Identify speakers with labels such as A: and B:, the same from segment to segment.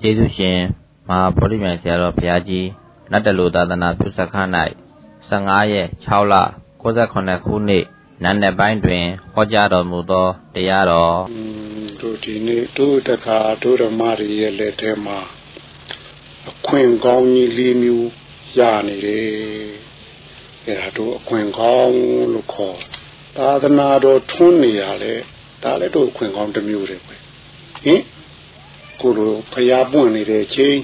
A: ကျေးဇူးရှင်မဟာဗောဓိမြိုင်ဆရာတော်ဘုရားကြီးနတ်တလူသာသနာပြုစခန်း၌15ရက်6လ68ခုနှစ်နန်းနယ်ပိုင်းတွင်ဟောကြားတော်မူသောတရားတော်
B: တို့ဒီနေ့တို့တခါတို့ဓမ္မတွေရဲ့လက်ထဲမှာအခွင့်ကောင်းကြီးလေးမျိုးရနေတယ်အဲဒါတို့အခွင့်ကောင်းလို့ခေါ်သာသနာတော်ထွန်းနေရလဲဒါလည်းတို့အခွင့်ကောင်းတစ်မျိုးတွေပဲဟင် ကိုလိုဖျားပွင့်နေတဲ့ချိန်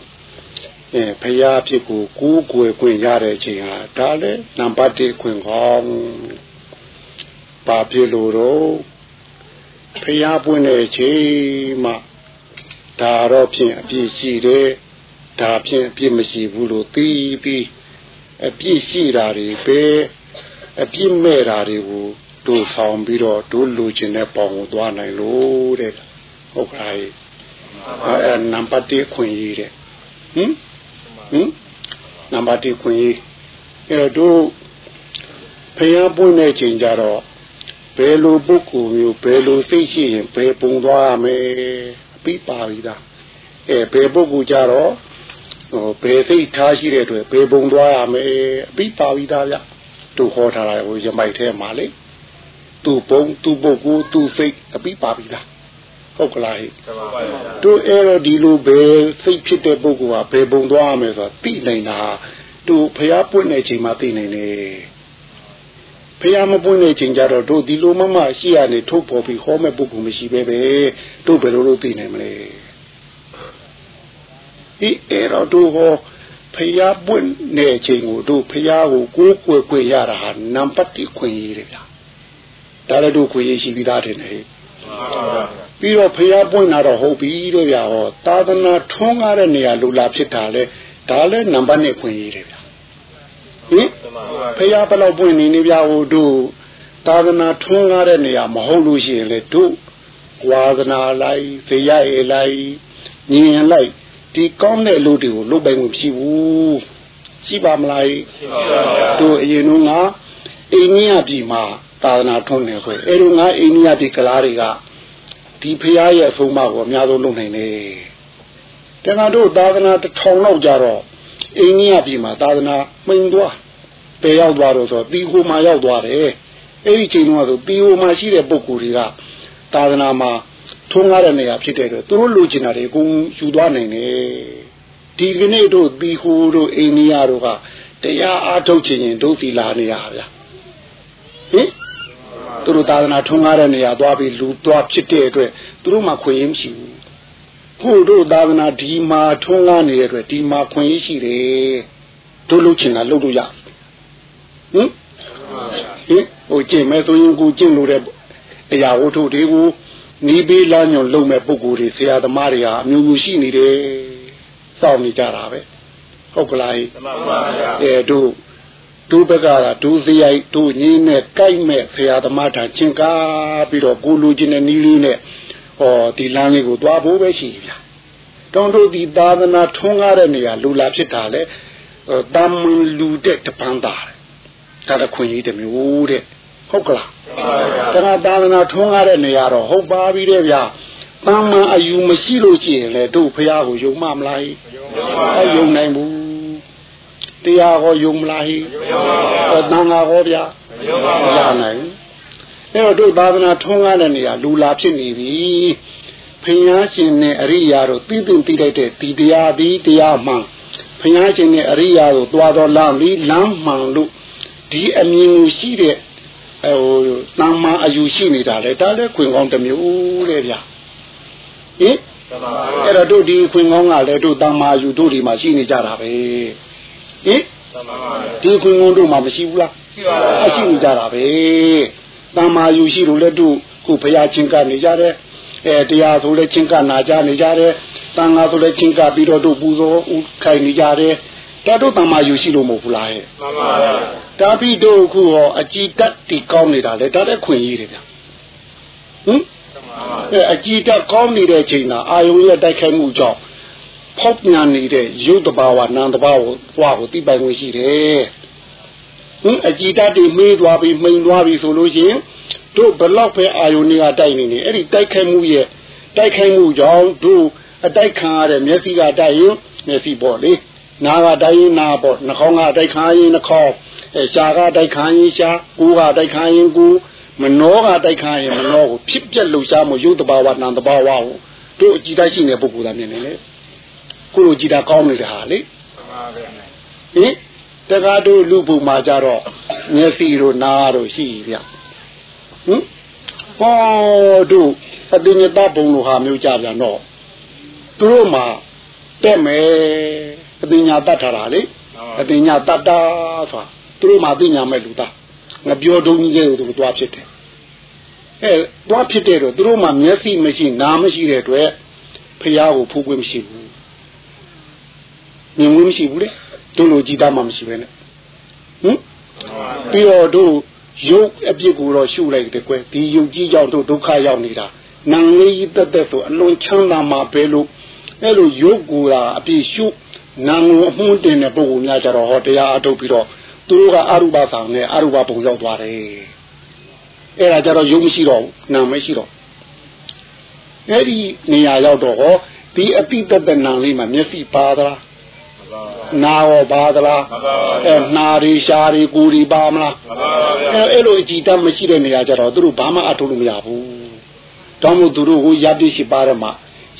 B: အဲဖျားဖြစ်ကိုကိုးကွယ်ခွင့်ရတဲ့ချိန်ဟာဒါလည်းနံပါတ်1ခွင့်ကောင်းပါပြလို့တော့ဖျားပွင့်တဲ့ချိန်မှာဒါတော့ဖြင့်အပြည့်ရှိတယ်ဒါဖြင့်အပြည့်မရှိဘူးလို့သိပြီးအပြည့်ရှိတာတွေပဲအပြည့်မဲ့တာတွေကိုတို့ဆောင်ပြီးတော့တို့လူချင်းတဲ့ပေါင်ကိုသွားနိုင်လို့တဲ့ဟုတ်ကဲ့ အဲနံပါတ်1ခွင့်ရေးတဲ့ဟင်ဟင်နံပါတ်1ခွင့်ရေးအဲတို့ဖျားပွင့်တဲ့ချိန်ကြတော့ဘယ်လိုပုဂ္ဂိုလ်မျိုးဘယ်လိုစိတ်ရှိရင်ဘယ်ပုံသွားရမယ်ပြီးပါပြီလားအဲဘယ်ပုဂ္ဂိုလ်ကြတော့ဟိုဘယ်စိတ်ထားရှိတဲ့အတွက်ဘယ်ပုံသွားရမယ်ပြီးပါပြီသားဗျတို့ဟောထားတာဟိုရမိုက်ထဲမှာလေသူ့ဘုံသူ့ပုဂ္ဂိုလ်သူ့စိတ်အပြီးပါပြီလား ဟုတ်ကလားဟိတို့အဲ့တော့ဒီလိုပဲစိတ်ဖြစ်တဲ့ပုဂ္ဂိုလ်ကဘယ်ပုံသွားရမယ်ဆိုတာသိနိုင်တာတို့ဖျားပွင့်တဲ့ချိန်မှာသိနိုင်တယ်ဖျားမပွင့်တဲ့ချိန်ကျတော့တို့ဒီလိုမှမရှိရနေထုတ်ပေါ်ပြီးဟောမဲ့ပုဂ္ဂိုလ်မရှိပဲပဲတို့ဘယ်လိုလုပ်သိနိုင်မလဲဒီအဲ့တော့တို့ဟောဖျားပွင့်တဲ့ချိန်ကိုတို့ဖျားကိုကိုးကွယ်ခွင့်ရတာဟာနံပါတ်1ခွင့်ရည်ဗျာဒါလည်းတို့ခွင့်ရရှိပြီးသားတယ်ဟဲ့ ပြီးတော့ဖျားပွင့်တာတော့ဟုတ်ပြီတဲ့ဗျာဟောသာသနာထွန်းကားတဲ့နေရာလူလာဖြစ်တာလဲဒါလည်းနံပါတ်1ခွင့်ရည်တယ်ဗျာဟင်ဖျားဘလောက်ပွင့်နေနေဗျာဟိုတို့သာသနာထွန်းကားတဲ့နေရာမဟုတ်လို့ရှိရင်လေတို့ဝါသနာလိုက်ဇေယျရလိုက်ညင်လိုက်ဒီကောင်းတဲ့လူတွေကိုလုတ်ပိုင်မှုမရှိဘူးရှိပါမလားရှိပါပါတို့အရင်ကအိန္ဒိယပြည်မှာ သာသနာထွန်းနေခွေအဲလိုငါအိန္ဒိယပြည်ကလားတွေကဒီဖရာရဲ့အဆုံးအမကိုအများဆုံးလုပ်နိုင်တယ်တခါတို့သာသနာတစ်ထောင်လောက်ကြတော့အိန္ဒိယပြည်မှာသာသနာမှိန်သွားပယ်ရောက်သွားတော့ဆိုတီဟိုမှာရောက်သွားတယ်အဲ့ဒီချိန်တုန်းကဆိုတီဟိုမှာရှိတဲ့ပုဂ္ဂိုလ်တွေကသာသနာမှာထုံးကားတဲ့နေရာဖြစ်တဲ့အတွက်သူတို့လိုချင်တာတွေအကုန်ယူသွားနိုင်တယ်ဒီကနေ့တို့တီဟိုတို့အိန္ဒိယတို့ကတရားအားထုတ်ခြင်းရင်တို့သီလာနေရဗျာဟင် သူတို့သာသနာထုံးကားတဲ့နေရာသွားပြီးလူသွားဖြစ်တဲ့အတွက်သူတို့မှခွင့်ရမရှိဘူးခုတို့သာသနာဒီမှာထုံးကားနေတဲ့အတွက်ဒီမှာခွင့်ရရှိတယ်တို့လုပ်ချင်တာလုပ်လို့ရဟင်ဟင်ဟိုကျင့်မဲ့ဆိုရင်ကိုကျင့်လို့တဲ့အရာဝတ္ထုတွေကိုနီးပေးလမ်းညွန်လုံမဲ့ပုဂ္ဂိုလ်တွေဆရာသမားတွေဟာအမျိုးမျိုးရှိနေတယ်စောင့်နေကြတာပဲဟုတ်ကလားမှန်ပါဗျာအဲတို့ ဒုဘက်ကဒုစရိုက်ဒုညင်းနဲ့ကြိုက်မဲ့ဆရာသမားထံချင်းကားပြီးတော့ကိုလူချင်းနဲ့နီးလေးနဲ့ဟောဒီလမ်းလေးကိုသွားဖို့ပဲရှိဗျာတောင်းတို့ဒီသာသနာထွန်းကားတဲ့နေရာလူလာဖြစ်တာလေတမန်လူတဲ့တပန်းသားဒါတခွင့်ကြီးတမျိုးတဲ့ဟုတ်ကလားတဏှာသာသနာထွန်းကားတဲ့နေရာတော့ဟုတ်ပါပြီတဲ့ဗျာတမန်အယူမရှိလို့ရှိရင်လေတို့ဖះကိုယုံမမလားဟဲ့ယုံနိုင်ဘူး တရားဟောယုံမလားဟိတန်ဃာဟောဗျာမရနိုင်အဲ့တော့တို့သာသနာထွန်းကားတဲ့နေရာလူလာဖြစ်နေပြီဖျားရှင်နဲ့အရိယာတို့သိသိသိလိုက်တဲ့ဒီတရားဒီတရားမှန်ဖျားရှင်နဲ့အရိယာတို့သွားတော်လမ်းပြီးလမ်းမှန်လို့ဒီအမြင်ရှိတဲ့ဟိုတမ္မာအယူရှိနေတာလေဒါလည်းခွင်ကောင်းတစ်မျိုးတဲ့ဗျာဟင်အဲ့တော့တို့ဒီခွင်ကောင်းကလည်းတို့တမ္မာယူတို့ဒီမှာရှိနေကြတာပဲ ဟင်ဒီခွင်ကောင်းတို့မှာမရှိဘူးလားရှိပါပါရှိနေကြတာပဲတမ္မာယူရှိလို့လည်းတို့ခုဘုရားချင်းကနေကြတယ်အဲတရားဆိုလည်းချင်းကနာကြနေကြတယ်တန်ဃာဆိုလည်းချင်းကပြီးတော့တို့ပူဇော်ဥခိုင်နေကြတယ်ဒါတို့တမ္မာယူရှိလို့မဟုတ်ဘူးလားဟဲ့မှန်ပါဗျာဒါပြီးတို့ခုဟောအကြည်တက်တီကောင်းနေတာလေဒါလည်းခွင့်ရေးတယ်ဗျာဟင်အဲအကြည်တက်ကောင်းနေတဲ့ချိန်ကအာယုံရဲ့တိုက်ခိုက်မှုကြောင့် ဖောက်ပြန်နေတဲ့ရုပ်တဘာဝနာမ်တဘာဝကိုတွားကိုသိပိုင်ဝင်ရှိတယ်ဟင်အကြည်တက်တီမေးသွားပြီးမှိန်သွားပြီးဆိုလို့ရှိရင်တို့ဘလောက်ပဲအာယုံတွေကတိုက်နေနေအဲ့ဒီတိုက်ခိုက်မှုရဲ့တိုက်ခိုက်မှုကြောင့်တို့အတိုက်ခံရတဲ့မျက်စိကတိုက်ရင်မျက်စိပေါ့လေနားကတိုက်ရင်နားပေါ့နှာခေါင်းကတိုက်ခံရင်နှာခေါင်းအဲရှားကတိုက်ခံရင်ရှားကိုယ်ကတိုက်ခံရင်ကိုယ်မနှောကတိုက်ခံရင်မနှောကိုဖြစ်ပြက်လှူရှားမှုရုပ်တဘာဝနာမ်တဘာဝကိုတို့အကြည့်တိုက်ရှိနေတဲ့ပုဂ္ဂိုလ်သားမြင်နေလေ ကိုလိုကြည်တာကောင်းနေတာဟာလေဟင်တကားတို့လူပုံမှာကြတော့မျက်စိတို့နားတို့ရှိဗျဟင်ဟောတို့အတိညတဘုံလိုဟာမျိုးကြပြန်တော့သူတို့မှာတက်မယ်အတိညာတတ်ထားတာလေအတိညာတတ်တာဆိုတာသူတို့မှာသိညာမဲ့လူသားငါပြောတုံးကြီးတဲ့သူတို့တွားဖြစ်တယ်အဲတွားဖြစ်တဲ့တော့သူတို့မှာမျက်စိမရှိနားမရှိတဲ့အတွက်ဖះကိုဖူးခွင့်မရှိဘူး မြင်ခွင့်မရှိဘူးလေတို့လိုကြည်သားမှမရှိပဲနဲ့ဟင်ပြီးတော့တို့ရုပ်အပြစ်ကိုတော့ရှုလိုက်တယ်ကွယ်ဒီရုပ်ကြီးကြောင့်တို့ဒုက္ခရောက်နေတာနံလေးတက်တက်ဆိုအလွန်ချမ်းသာမှာပဲလို့အဲ့လိုရုပ်ကိုယ်အပြစ်ရှုနာငုံအမှုတင်တဲ့ပုဂ္ဂိုလ်များကြတော့ဟောတရားအထုတ်ပြီးတော့သူတို့ကအရုပဆောင်နဲ့အရုပပုံရောက်သွားတယ်အဲ့ဒါကြတော့ရုပ်မရှိတော့ဘူးနာမရှိတော့အဲ့ဒီနေရာရောက်တော့ဟောဒီအတိတ္တနာလေးမှာမျက်စိပါသလား နာရောပါသလားအဲနာရီရှားရီကိုရီပါမလားအဲအဲ့လိုအကြည်တတ်မရှိတဲ့နေရာကြတော့သူတို့ဘာမှအထုတ်လို့မရဘူးတောင်းမို့သူတို့ဟိုရပ်ပြစ်ရှိပါရမှာ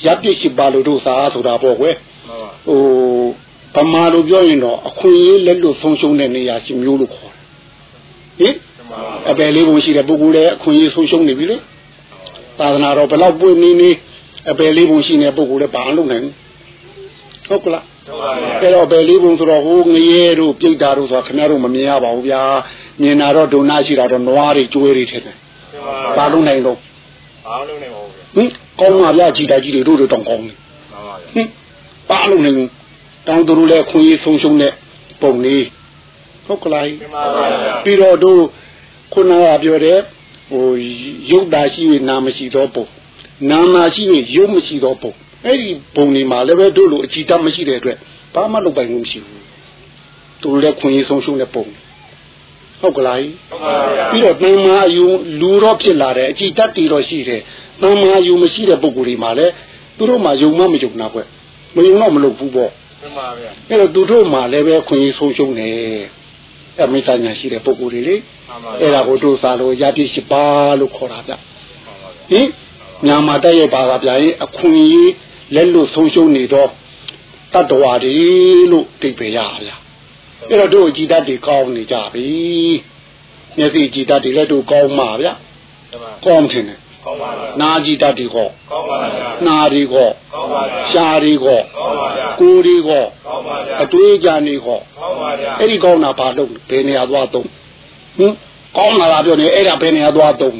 B: ရပ်ပြစ်ရှိပါလို့တို့စားဆိုတာပေါ့ကွယ်ဟိုဗမာလိုပြောရင်တော့အခွင့်အရေးလက်လို့ဆုံးရှုံးတဲ့နေရာရှိမျိုးလို့ခေါ်တယ်ဟင်အပယ်လေးပုံရှိတဲ့ပုဂ္ဂိုလ်လည်းအခွင့်အရေးဆုံးရှုံးနေပြီလေသာသနာတော်ဘယ်တော့ပွင့်နေနေအပယ်လေးပုံရှိနေတဲ့ပုဂ္ဂိုလ်လည်းဘာမှလုပ်နိုင်ဘူးဟုတ်ကလား အဲ့တော့ဘယ်လေးပုံဆိုတော့ဟိုငရဲတို့ပြိတ္တာတို့ဆိုတာခင်ဗျားတို့မမြင်ရပါဘူးဗျာမြင်တာတော့ဒုနာရှိတာတော့နွားတွေကျွဲတွေထင်တယ်ဘာလို့နိုင်တော့
C: ဘာလို့နိုင်ပါဘူး
B: ဟင်ကောင်းပါဗျာကြည်တာကြီးတွေတို့တို့တောင်ကောင်းတယ်ဟင်ဘာလို့နိုင်ဘူးတောင်းသူတို့လည်းခွင့်ရေးဆုံးရှုံးတဲ့ပုံလေးဟုတ်ကလားပြီးတော့တို့ခုနကပြောတဲ့ဟိုရုပ်တာရှိ၍နာမရှိသောပုံနာမှာရှိ၍ရုပ်မရှိသောပုံ အဲ့ဒီပုံတွေမှာလည်းပဲတို့လိုအကြည်တတ်မရှိတဲ့အတွက်ဘာမှလုပ်ပိုင်မှုမရှိဘူးသူလည်းခွင့်ရေးဆုံးရှုံးတဲ့ပုံဟုတ်ကလားပြီးတော့တန်မာအယူလူတော့ဖြစ်လာတယ်အကြည်တတ်တည်တော့ရှိတယ်တန်မာအယူမရှိတဲ့ပုံကိုယ်တွေမှာလည်းသူတို့မှယုံမှမယုံနာကွမယုံတော့မလုပ်ဘူးပေါ့
C: မှန်ပါဗျာ
B: အဲ့တော့သူတို့မှလည်းပဲခွင့်ရေးဆုံးရှုံးတယ်အမိတညာရှိတဲ့ပုံကိုယ်တွေလေအဲ့ဒါကိုတို့စားလို့ရပြည့်ရှိပါလို့ခေါ်တာဗျဟင်ညာမှာတက်ရဲ့ပါကဗျာရင်အခွင့်အရေး လက်လို့ဆုံးရှုံးနေတော့တတ္တဝါတွေလို့သိပေရဗျာအဲ့တော့တို့ကြည်တတ်တွေကောင်းနေကြပြီမျက်စိကြည်တတ်တွေလည်းတို့ကောင်းမှာဗျာကောင်းတယ်
C: ကောင်းပါဗျာ
B: နာကြည်တတ်တွေကော
C: ကောင်းပါဗျာ
B: နာတွေကော
C: ကောင်းပါဗျာ
B: ရှားတွေကော
C: ကောင်းပါဗျာ
B: ကိုယ်တွေကော
C: ကောင်းပါဗျာ
B: အတွေးကြံတွေကော
C: ကောင်းပါဗျာ
B: အဲ့ဒီကောင်းတာဘာလို့ဘယ်နေရာသွားသုံးဟင်ကောင်းလာတာပြောနေအဲ့ဒါဘယ်နေရာသွားသုံး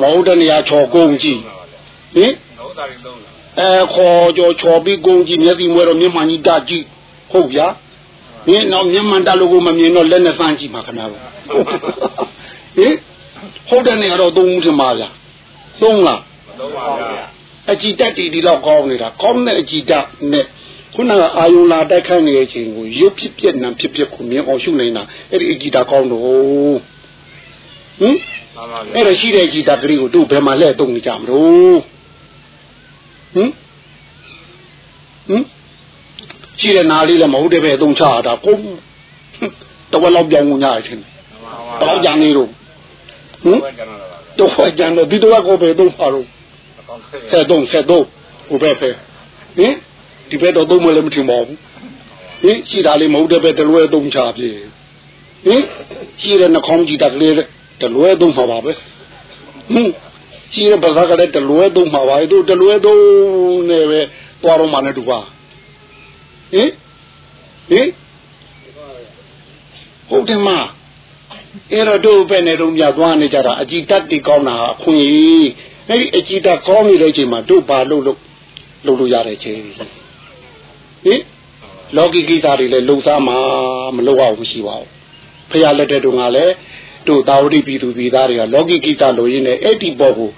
B: မဟုတ်တဲ့နေရာချော်ကုန်ကြည့်ဟင်
C: ဟုတ်တာရင်သုံး
B: အဲခေါ်ကြောချော်ပြီးကုန်ကြည့်မျက်စိမွဲတော့မျက်မှန်ကြီးတကြည့်ဟုတ်ဗျာဟင်တော့မျက်မှန်တလို့ကိုမမြင်တော့လက်နဲ့စမ်းကြည့်ပါခင်ဗျားတို့ဟင်ဟုတ်တဲ့နေရာတော့သုံးဦးထင်ပါဗျာသုံးလား
C: သုံးပါဗျာ
B: အကြည်တက်တီဒီတော့ကောင်းနေတာကောင်းတဲ့အကြည်တက်နဲ့ခုနကအာယုလာတိုက်ခိုက်နေတဲ့အချိန်ကိုရုပ်ဖြစ်ပြက်နံဖြစ်ပြက်ကိုမြင်အောင်ရှုနေတာအဲ့ဒီအကြည်တက်ကောင်းတော့ဟင်အဲ့ဒါရှိတဲ့ကြည်တကလေးကိုတို့ဘယ်မှာလဲတုံနေကြမလို့ ဟင်ဟင်ရှိတဲ့နာလေးလည်းမဟုတ်တဲ့ပဲအသုံးချတာကိုတော့လောက်ပြောင်းဝင်ရတယ်ထင်တယ်တော့ကြံနေတော့ဟင်တော့ကြံတော့ဒီတော့ကိုပဲတော့ပါတော့ဆက်တော့ဆက်တော့ဟိုပဲပဲဟင်ဒီဘက်တော့သုံးမလည်းမထင်ပါဘူးဟင်ရှိတာလေးမဟုတ်တဲ့ပဲတလွဲသုံးချပြေဟင်ရှိတဲ့နှာခေါင်းကြည့်တကလေးတလွဲသုံးမှာပါပဲဟင် ရှိတဲ့ဘာသာကလည်းတလွဲသုံးမှာပါတို့တလွဲသုံးနေပဲသွားတော့မှလည်းတူပါဟင်ဟင်ဟုတ်တယ်မအဲ့တော့တို့ပဲနေတော့မြတ်သွားနေကြတာအကြည်တတ်တိကောင်းတာအခွင့်အရေးအဲ့ဒီအကြည်တတ်ကောင်းနေတဲ့အချိန်မှာတို့ဘာလုပ်လို့လုပ်လို့ရတဲ့ချိန်ဟင်လောကီကိစ္စတွေလည်းလှုပ်ရှားမှာမလုပ်အောင်မရှိပါဘူးဖះလက်တဲ့တုန်းကလည်း တို့သာဝတိပြည်သူပြည်သားတွေကလောကီကိစ္စလိုရင်းနဲ့အဲ့ဒီဘောကို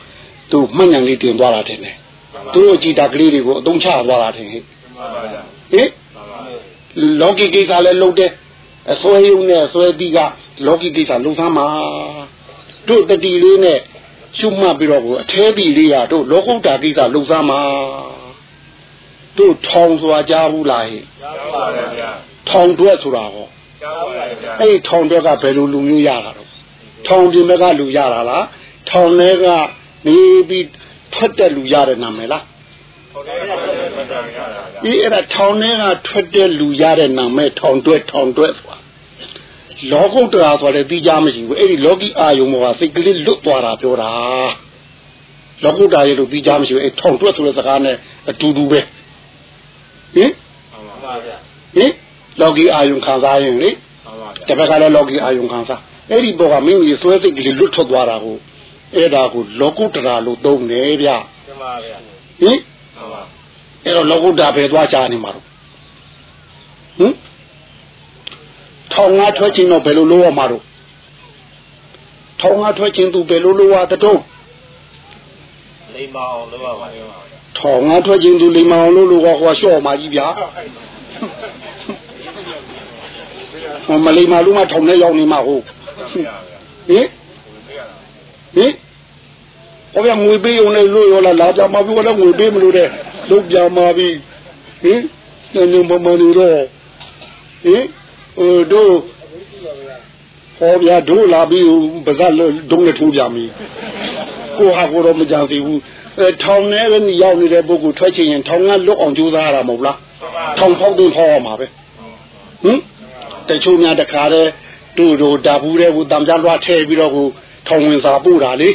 B: သူမှတ်ဉာဏ်လေးတင်သွားတာတယ်နဲ့သူတို့ကြည်တာကလေးတွေကိုအသုံးချသွားတာတယ်ဟင်ဟင်လောကီကိစ္စလည်းလုပ်တယ်အစွဲယုံနဲ့ဆွဲတိကလောကီကိစ္စလုံဆမ်းမှာတို့တတိလေးနဲ့ရှုမှတ်ပြီးတော့ကိုအသေးတိလေးရတို့လောကုတ္တကိစ္စလုံဆမ်းမှာတို့ထောင်ဆိုတာကြားဘူးလားဟဲ့
C: ကြားပါဗျာ
B: ထောင်တွက်ဆိုတာဟော
C: ကြားပါဗျာ
B: အဲ့ဒီထောင်တွက်ကဘယ်လိုလူမျိုးရတာတော့ ထောင်ပြင်ဘက်ကလူရတာလားထောင်ထဲကနေပြီးထွက်တဲ့လူရတဲ့နာမည်လား
C: ဟုတ်တယ်ဟုတ်တယ်ဟုတ်တယ်ဗျာ
B: ဒီအဲ့ဒါထောင်ထဲကထွက်တဲ့လူရတဲ့နာမည်ထောင်တွက်ထောင်တွက်ဆိုတာလောကုတ္တရာဆိုတဲ့ပြီးကြမရှိဘူးအဲ့ဒီလောကီအာယုံဘောကစိတ်ကလေးလွတ်သွားတာပြောတာလောကုတ္တရာရဲ့လို့ပြီးကြမရှိဘူးအဲ့ထောင်တွက်ဆိုတဲ့စကားနဲ့အတူတူပဲဟင်
C: ဟုတ်ပါဗျာ
B: ဟင်လောကီအာယုံခံစားရင်လေ
C: ဟုတ်ပါဗျာ
B: တပတ်ကလည်းလောကီအာယုံခံစား အဲ့ဒီဘောကမိမိဆွဲစိတ်ကလေးလွတ်ထွက်သွားတာကိုအဲ့ဒါကိုလောကုတ္တရာလို့သုံးတယ်ဗျ
C: ကျမဗျာ
B: ဟင်
C: ဟုတ်ပါ
B: အဲ့တော့လောကုတ္တရာပဲသွားချနေမှာတော့ဟင်ထောင်ငါထွက်ခြင်းတော့ဘယ်လိုလုပ်ရမှာတော့ထောင်ငါထွက်ခြင်းသူဘယ်လိုလုပ်ရတဲ့တော့
C: လိမ္မာအောင်လုပ်ရပါဗျာ
B: ထောင်ငါထွက်ခြင်းသူလိမ္မာအောင်လုပ်လို့ကဟောလျှော့မှာကြီးဗျာဟောမလိမ္မာလို့မှထောင်ထဲရောက်နေမှာဟုတ် ဟင်ဟင်ဟောဗျာငွေပေးုံနဲ့လို့ရောလားလာကြမှာပြီကတော့ငွေပေးမလို့တဲ့လုံးပြမှာပြီဟင်ညညမမနေတော့ဟင်ဟိုတို့ဟောဗျာတို့လာပြီးပါဇက်ဒုံးနဲ့ထိုးကြပြီကိုဟာကိုတော့မကြသေးဘူးအဲထောင်ထဲပဲနေရောက်နေတဲ့ပုဂ္ဂိုလ်ထွက်ချင်ရင်ထောင်ကလွတ်အောင်ကြိုးစားရတာမဟုတ်လားထောင်ဖောက်တင်ဖောက်ရမှာပဲဟင်တချို့များတခါတည်း တို့တို့ဓာဘူးတဲ့ကိုတံပြားလွှတ်ထည့်ပြီးတော့ကိုထောင်ဝင်စာပို့တာလေ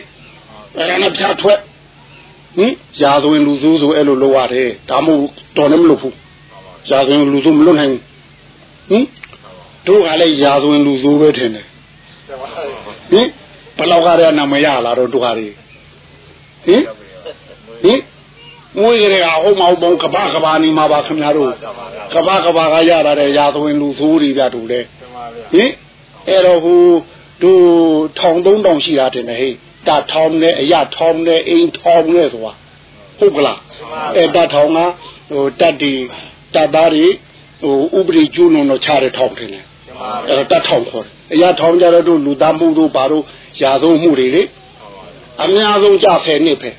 B: အဲ့ဒါနဲ့ဖြတ်ထွက်ဟင်ရာဇဝင်လူဆိုးဆိုအဲ့လိုလုပ်ရတယ်ဒါမှမဟုတ်တော်လည်းမလုပ်ဘူးရာဇဝင်လူဆိုးမလွတ်နိုင်ဘူးဟင်တို့ကလည်းရာဇဝင်လူဆိုးပဲထင်တယ်ဟင်ဘယ်လောက်ကရနာမရလာတော့တို့ဟာတွေဟင်ဟင်ငွေရကဟုတ်မဟုတ်ဘုံကဘာကဘာနေမှာပါခင်ဗျားတို့ကဘာကဘာကရတာတဲ့ရာဇဝင်လူဆိုးတွေပြတို့လေ
C: ကျမဗျာ
B: ဟင် အဲ့တော့ဟိုတို့ထောင်သုံးတောင်ရှိတာတင်တယ်ဟဲ့တထောင်နဲ့အရထောင်နဲ့အိမ်ထောင်နဲ့ဆိုတာဟုတ်ကလားအဲ့တထောင်ကဟိုတက်ဒီတက်သားတွေဟိုဥပဒေကျူးလွန်တော့ချတဲ့ထောင်တင်တယ်
C: ကျမ
B: အဲ့တော့တထောင်ခေါ်တယ်အရထောင်ကြတော့တို့လူသားမှုတို့ဘာတို့ရာသုံးမှုတွေလေအများဆုံးကြဆယ်နှစ်ပဲ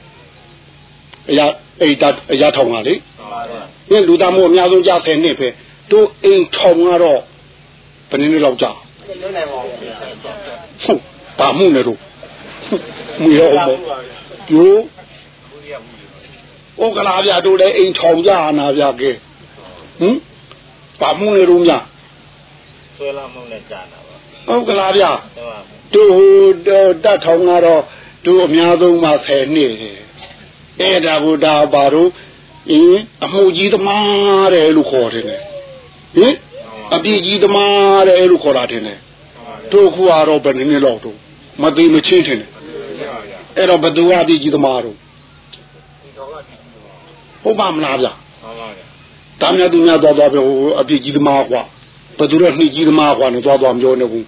B: အရအဲ့တအရထောင်ကလေ
C: ကျမဗျာ
B: ဒီလူသားမှုအများဆုံးကြဆယ်နှစ်ပဲတို့အိမ်ထောင်ကတော့ဘယ်နည်းနည်းလောက်ကြာ
C: လွတ်နိုင်ပါဗျာ
B: ဟုတ်ဘာမှုနဲ့တော့မှုရောမကျိုး
C: ဘူးရဘူး
B: ဩကလာပြတို့လည်းအိမ်ထောင်ကြနာပြကဲဟင်ဘာမှုနဲ့တော့များ
C: ဆွဲလာမှုနဲ့ကြာတာပါ
B: ဩကလာပြ
C: ကျမ
B: တို့ဟိုတတ်ထောင်ကတော့တို့အများဆုံးမှ10နှစ်တယ်အဲ့ဒါဘုရားဘာတို့အင်းအမှုကြီးသမားတယ်လို့ခေါ်တယ်ဟင် အပြည့်ကြီးသမားတယ်လို့ခေါ်တာတယ်တို့ခုကတော့ဘယ်နည်းလောက်တော့မသိမချင်းထင်တယ်အဲ့တော့ဘသူကအပြည့်ကြီးသမားတော့ဟုတ်ပါမလားဗျာ
C: ဟုတ်ပါဗျာ
B: တာမြတ်သူများသွားသွားပြောဟိုအပြည့်ကြီးသမားကွာဘသူတော့နှိကြီးသမားကွာနဲ့သွားသွားပြောနေဘူး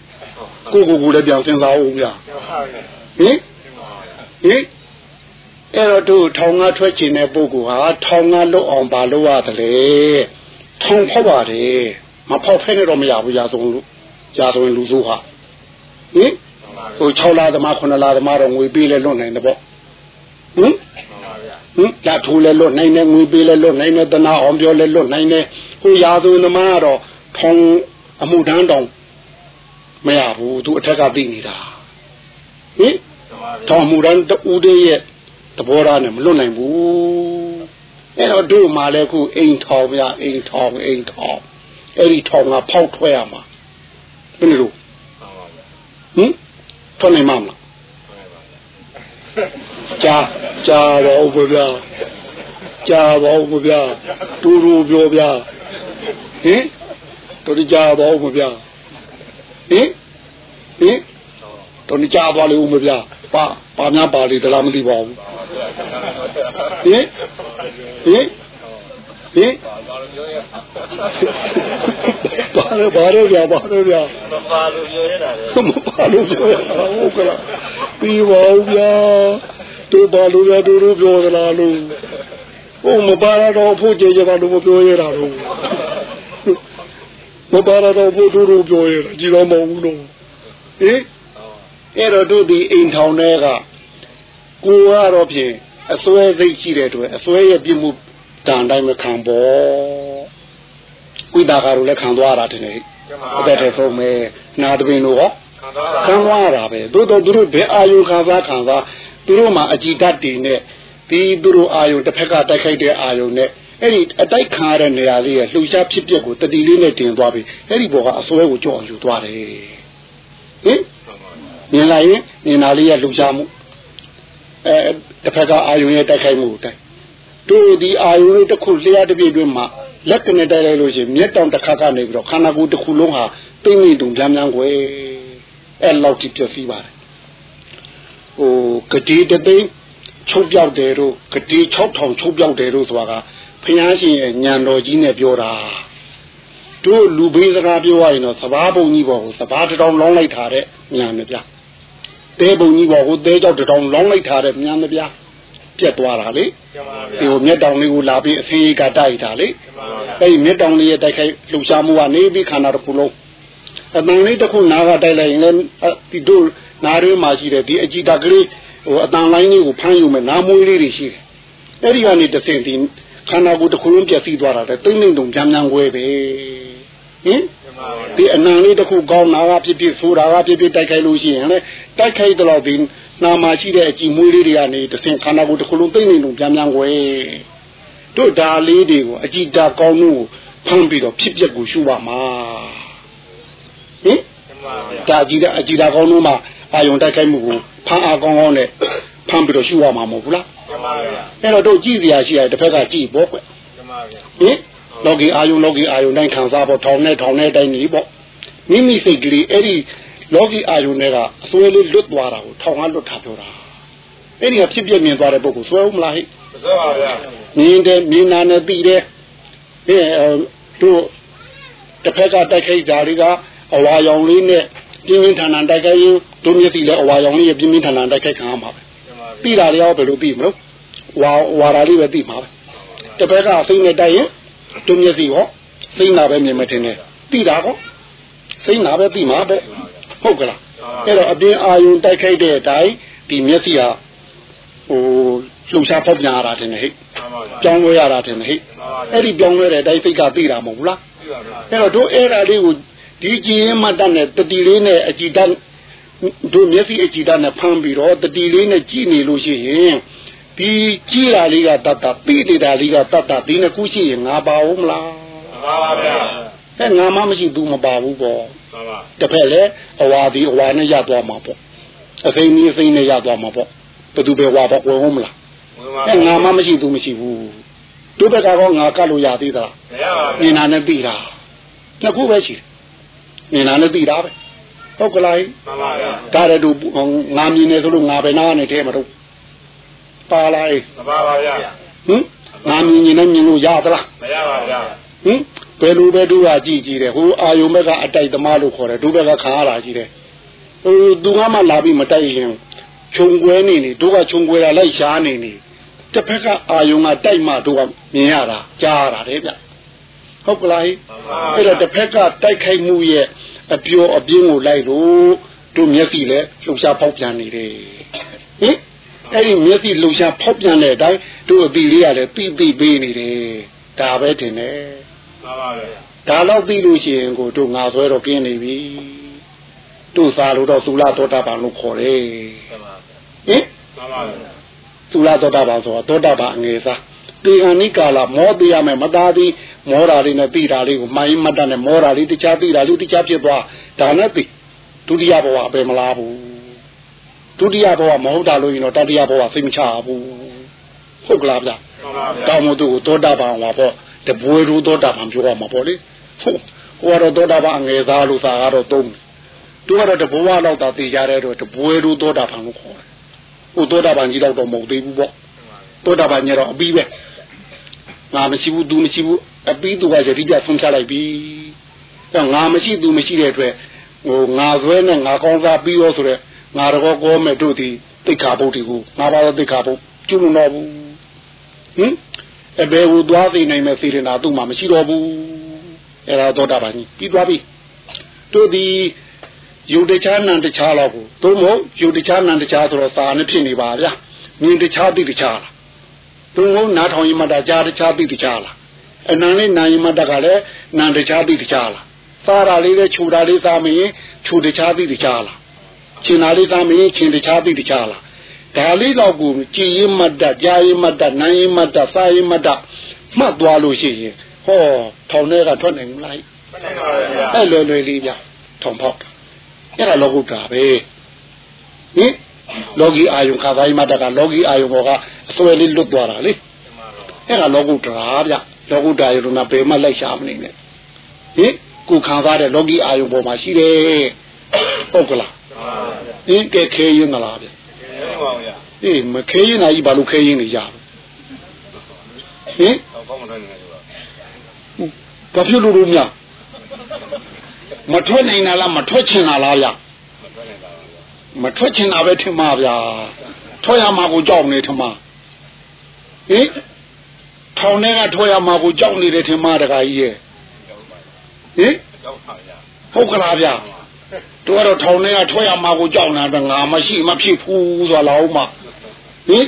B: ကိုကိုကိုလည်းပြန်စဉ်းစားအောင်ဗျာ
C: ကျမဗျာ
B: ဟင်ဟင်အဲ့တော့တို့ထောင်ငါထွက်ခြင်းတဲ့ပုဂ္ဂိုလ်ဟာထောင်ငါလွတ်အောင်ပါလို့ရတယ်လေထောင်ဖောက်ပါတယ် မဖောက်ဖဲနဲ့တော့မရဘူးရာဆုံးလူရာဆုံးလူစုဟာဟင်ဟို6လသမား9လသမားတော့ငွေပေးလဲလွတ်နိုင်တယ်ပေါ့ဟင်
C: ဟုတ်ပါဗျာ
B: ဟင်လာထိုးလဲလွတ်နိုင်တယ်ငွေပေးလဲလွတ်နိုင်တယ်တနာအောင်ပြောလဲလွတ်နိုင်တယ်ဟိုရာဆုံးသမားကတော့ထောင်အမှုတန်းတောင်မရဘူးသူအထက်ကသိနေတာဟင်
C: ကျမဗျာ
B: ထောင်မှုတန်းတူတည်းရဲ့သဘောထားနဲ့မလွတ်နိုင်ဘူးအဲ့တော့တို့မှလည်းခုအိမ်ထောင်မြအိမ်ထောင်အိမ်ထောင် အဲ့ဒီထောင်ကဖောက်ထွက်ရမှာဘယ်လို
C: ဟုတ်ပါဗျာ
B: ဟင်ထွက်နိုင်မှာမလား
C: ဟုတ်ပါဗျာ
B: ကြာကြာတော့ဘုရားကြာတော့ဘုရားတူတူပြောဗျာဟင်တို့ဒီကြာတော့ဘုရားဟင်ဟင်တို့ဒီကြာသွားလေဦးမဗျာပါပါများပါလေတလားမသိပါဘူးဟင်ဟင် ဟင်
C: ဘာလို့ပြောရ
B: ဘာလဲဘာလဲဗျာဘာလဲဗျာ
C: မပါလို့ပြောရတာလေ
B: မပါလို့ပြောရတာဟုတ်ကလားပြီးပါဦးဗျာတို့ဘာလို့လဲတို့တို့ပြောသလားလို့ဟုတ်မပါတော့ဖို့ကြည်ကြပါလို့မပြောရတာလို့မပါတော့ဖို့တို့တို့ပြောရတာကြည်တော့မဟုတ်ဘူးလို့ဟင်အဲ့တော့တို့ဒီအိမ်ထောင်ထဲကကိုကတော့ဖြင့်အစွဲစိတ်ရှိတဲ့အတွက်အစွဲရဲ့ပြစ်မှု တန်တိုင်းမခံပေါ်ဝိတာကာတို့လည်းခံသွားတာတယ်ဟဲ့အသက်တဲ့ဆုံးမဲနာတပင်တို့ဟောခံသွားရတာပဲသို့တော့သူတို့ဘယ်အာယုခံစားခံစားသူတို့မှာအကြည်တတ်တည်နဲ့ဒီသူတို့အာယုတစ်ဖက်ကတိုက်ခိုက်တဲ့အာယုနဲ့အဲ့ဒီအတိုက်ခံရတဲ့နေရာလေးရဲ့လှူရှားဖြစ်ပျက်ကိုတတိလေးနဲ့တင်သွားပြီအဲ့ဒီဘောကအစွဲကိုကြောက်အောင်ယူသွားတယ်ဟင်မြင်လိုက်ရင်မြင်လာလေးရဲ့လှူရှားမှုအဲတစ်ဖက်ကအာယုရဲ့တိုက်ခိုက်မှုတိုက် တို့ဒီအာယုလေးတစ်ခုလျှားတစ်ပြည့်တွင်းမှာလက်ကနေတိုက်လိုက်လို့ရှိရင်မျက်တောင်တစ်ခါကနေပြီးတော့ခန္ဓာကိုယ်တစ်ခုလုံးဟာသိမ့်မိတုံကြမ်းကြမ်းွယ်အဲ့လောက်ကြီးပြည့်စည်ပါတယ်ဟိုကတိတသိန်းချုပ်ပြောက်တယ်တို့ကတိ6000ချုပ်ပြောက်တယ်တို့ဆိုတာကဘုရားရှင်ရဲ့ညံတော်ကြီးနဲ့ပြောတာတို့လူဘိန်းစကားပြောရရင်တော့သဘာပုံကြီးပေါ်ကိုသဘာတတောင်လောင်းလိုက်တာတဲ့ညံမပြတဲပုံကြီးပေါ်ကိုတဲကြောက်တတောင်လောင်းလိုက်တာတဲ့ညံမပြ ပြက်သွားတာလေဒီဟိုမျက်တောင်လေးကိုလာပြီးအဖေးကတိုက်တာလေအဲ့ဒီမျက်တောင်လေးရဲ့တိုက်ခိုက်လှူရှားမှုကနေပြီးခန္ဓာတစ်ခုလုံးအတန်လေးတစ်ခုနားကတိုက်လိုက်ရင်လည်းဒီတို့နားရဲမှာရှိတဲ့ဒီအကြည်တကလေးဟိုအတန်လိုင်းလေးကိုဖမ်းယူမယ်နားမွေးလေးတွေရှိတယ်အဲ့ဒီကနေတစ်ဆင့်ဒီခန္ဓာကိုယ်တစ်ခုလုံးပြည့်စည်သွားတာတဲ့တိမ့်တိမ့်တုံကြမ်းကြမ်းွဲပဲဟင်ဒီအနံလေးတစ်ခုကောင်းနာကဖြစ်ဖြစ်ဆိုတာကဖြစ်ဖြစ်တိုက်ခိုက်လို့ရှိရင်လေတိုက်ခိုက်တော့ဒီ နာမရှိတဲ့အကြည်မွေးလေးတွေကနေတစ်ဆင့်ခန္ဓာကိုယ်တစ်ခုလုံးတိမ့်တိမ့်တုံကြမ်းကြမ်းွဲတို့ဒါလေးတွေကိုအကြည်တာကောင်းမှုဖမ်းပြီးတော့ဖြစ်ပျက်ကိုရှုပါမှာဟင်ဒါကြည်တာအကြည်တာကောင်းလို့မှအာယုံတိုက်ခိုက်မှုကိုဖမ်းအားကောင်းကောင်းနဲ့ဖမ်းပြီးတော့ရှုရမှာမဟုတ်ဘူးလားအဲ့တော့တို့ကြည့်စရာရှိရတယ်တစ်ဖက်ကကြည့်ပေါ့ကွဟင်လောကီအာယုံလောကီအာယုံတိုင်းခံစားဖို့ထောင်နဲ့ထောင်နဲ့တိုင်းနေပေါ့မိမိစိတ်ကလေးအဲ့ဒီ လောကီအာယုံတွေကအစွဲလေးလွတ်သွားတာကိုထောင်ကလွတ်ထားပြောတာအဲ့ဒီကဖြစ်ပြမြင်သွားတဲ့ပုဂ္ဂိုလ်စွဲဦးမလားဟဲ့
C: စွဲပါဗျာ
B: မြင်တယ်မြင်နာနဲ့သိတယ်အဲတို့တစ်ဖက်ကတိုက်ခိုက်ကြတွေကအဝါရောင်လေးနဲ့ပြင်းပြင်းထန်ထန်တိုက်ခိုက်ရင်တို့မျက်စိလည်းအဝါရောင်လေးပြင်းပြင်းထန်ထန်တိုက်ခိုက်ခံရမှာပဲသိတာတွေရောဘယ်လိုသိမလို့ဝါဝါရာလေးပဲသိမှာပဲတစ်ဖက်ကစိတ်နဲ့တိုက်ရင်တို့မျက်စိရောစိတ်နာပဲမြင်မတင်နဲ့သိတာကောစိတ်နာပဲသိမှာပဲ ဟုတ်ကလားအဲ့တော့အပြင်အာယုံတိုက်ခိုက်တဲ့အတိုင်းဒီမျက်စိဟာဟိုလှူရှားပေါက်ပြန်ရတာတင်ဟဲ့ကြောင်းလို့ရတာတင်ဟဲ့အဲ့ဒီပြောင်းလဲတဲ့အတိုင်းစိတ်ကသိတာမဟုတ်ဘူးလားအဲ့တော့တို့အဲ့ဒါလေးကိုဒီကြည်ရင်မတတ်နဲ့တတိလေးနဲ့အကြည်တတ်တို့မျက်စိအကြည်တတ်နဲ့ဖမ်းပြီးတော့တတိလေးနဲ့ကြည်နေလို့ရှိရင်ဒီကြည်တာလေးကတတ်တာပြီးနေတာလေးကတတ်တာဒီနှစ်ခုရှိရင်ငါပါဦးမလား
C: ပါပါဗျာ
B: အဲငါမှမရှိဘူးမပါဘူးပေါ့
C: ပါပါ
B: တစ်ဖက်လည်းအဝါဒီအဝါနဲ့ရသွားမှာပေါ့အစိမ့်ကြီးအစိမ့်နဲ့ရသွားမှာပေါ့ဘယ်သူပဲဝါပေါ့ဝင်ဦးမလားအဲငါမှမရှိဘူးမရှိဘူးတို့ဘက်ကတော့ငါကတ်လို့ရသေးသလား
C: မရပါဘူး
B: မြင်တာနဲ့ပြီးတာနှစ်ခုပဲရှိတယ်မြင်တာနဲ့ပြီးတာပဲဟုတ်ကလား
C: မှန်ပါဗျာ
B: ဒါရတူငါမြင်နေဆိုလို့ငါပဲနားနဲ့ထဲမှာတော့ပါလိုက်
C: မှန်ပါပါဗျာ
B: ဟင်ငါမြင်နေမြင်လို့ရသလား
C: မရပါဗျာ
B: ဟင် ဘယ်လိုပဲတို့ကကြည့်ကြည့်တယ်ဟိုအာယုံဘက်ကအတိုက်သမားလို့ခေါ်တယ်တို့ဘက်ကခံရတာကြီးတယ်ဟိုသူကမှလာပြီးမတိုက်ရင်ခြုံကွဲနေနေတို့ကခြုံကွဲတာလိုက်ရှားနေနေတစ်ဖက်ကအာယုံကတိုက်မှတို့ကမြင်ရတာကြားရတာတဲ့ဗျဟုတ်ကလားအဲ့တော့တစ်ဖက်ကတိုက်ခိုက်မှုရဲ့အပြောအပြင်းကိုလိုက်လို့တို့မျက်စိလည်းလှုပ်ရှားပေါက်ပြန်နေတယ်ဟင်အဲ့ဒီမျက်စိလှုပ်ရှားဖောက်ပြန်တဲ့အတိုင်းတို့အပီလေးကလည်းပြီးပြီးပေးနေတယ်ဒါပဲထင်တယ်
C: မှန်ပါဗျာ
B: ဒါတော့ပြီးလို့ရှိရင်ကိုတို့ငါဆွဲတော့กินနေပြီတို့စားလို့တော့သုလာသောတာပန်လို့ခေါ်တယ်
C: မှန်ပါ
B: ဟင်
C: မှန်ပါဗျာ
B: သုလာသောတာပန်ဆိုတော့သောတာပန်အငယ်စားတေဂန်နိကာလာမောသေးရမယ်မသားသည်မောတာလေးနဲ့ပြီးတာလေးကိုမှိုင်းမတ်တတ်နဲ့မောတာလေးတခြားပြီးတာလေးတခြားဖြစ်သွားဒါနဲ့ပြီးဒုတိယဘဝအပေမလားဘူးဒုတိယဘဝမဟုတ်တာလို့ရင်တော့တတိယဘဝစိတ်မချဘူးဟုတ်ကလားဗျာတောင်းမသူကိုသောတာပန်ဟောပေါ့ တပွေတို့သောတာပန်ပြောရမှာပေါ့လေဟုတ်ဟိုကတော့သောတာပန်အငယ်သားလို့သာကတော့သုံးသူကတော့တဘဝလောက်သာသိကြတဲ့တော့တပွေတို့သောတာပန်လို့ခေါ်တယ်ဟိုသောတာပန်ကြီးတော့တော့မဟုတ်သေးဘူးပေါ့သောတာပန်ညတော့အပြီးပဲငါမရှိဘူးသူမရှိဘူးအပြီးသူကယတိပြဆုံးချလိုက်ပြီအဲငါမရှိသူမရှိတဲ့အတွက်ဟိုငါဆွဲနဲ့ငါကောင်းစားပြီးရောဆိုတော့ငါတော့ကောမဲ့တို့ဒီတိတ်ခါပုတ်တီကိုငါပါတော့တိတ်ခါပုတ်ကျွလို့တော့ဘူးဟင် အဘယ်ကိုသွားသိနိုင်မဲ့စေရနာသူ့မှာမရှိတော့ဘူးအဲ့ဒါတော့တာပါကြီးပြီးသွားပြီတို့ဒီယုတ်တခြားနံတခြားတော့ကိုသို့မဟုတ်ယုတ်တခြားနံတခြားဆိုတော့စာနဲ့ဖြစ်နေပါဗျာမြင်တခြားသိတခြားလားသူငုံနားထောင်ရင်မတကြားတခြားပြီးတခြားလားအနံလေးနာရင်မတကလည်းနံတခြားပြီးတခြားလားစားတာလေးလည်းခြူတာလေးစားမရင်ခြူတခြားပြီးတခြားလားခြင်တာလေးစားမရင်ခြင်တခြားပြီးတခြားလား ဒါလေးတော့ကိုကြည်ရင်မတကြားရင်မတနာရင်မတစားရင်မတမှတ်သွားလို့ရှိရင်ဟောထောင်ထဲကထွက်နိုင်မလား
C: မှန်ပါဗျာ
B: အဲ့လွယ်လွယ်လေးဗျထောင်ဖောက်တာအဲ့ဒါလောကုတ္တရာပဲဟင်လောကီအာယုခါသားမတကလောကီအာယုဘောကအစွဲလေးလွတ်သွားတာလေအဲ့ဒါလောကုတ္တရာဗျလောကုတ္တရာယုံနာဘယ်မှလိုက်ရှာမနေနဲ့ဟင်ကိုခံစားတဲ့လောကီအာယုဘောမှာရှိတယ်ဟုတ်ကလားဟင်ကဲခဲရင်လားဗျ
C: မှန်ပါဗျာ
B: အေးမခဲရင်နာကြီးဘာလို့ခဲရင်နေကြလဲဟင်
C: တော့ကောင်းမှန်းနေတယ်ဗျာ
B: ဘာဖြစ်လို့လို့များမထွက်နိုင်တာလားမထွက်ချင်တာလားဗျ
C: မထွက်နေတာပါဗျာ
B: မထွက်ချင်တာပဲထင်ပါဗျာထွက်ရမှာကိုကြောက်နေထင်ပါဟင်ထောင်ထဲကထွက်ရမှာကိုကြောက်နေတယ်ထင်ပါတခါကြီးရဲ့ဟင်
C: ကြောက်ပါဗျာ
B: ဟုတ်ကလားဗျတို့ကတော့ထောင်ထဲကထွက်ရမှာကိုကြောက်နေတာငါမရှိမဖြစ်ဘူးဆိုလာအောင်မ ဟင်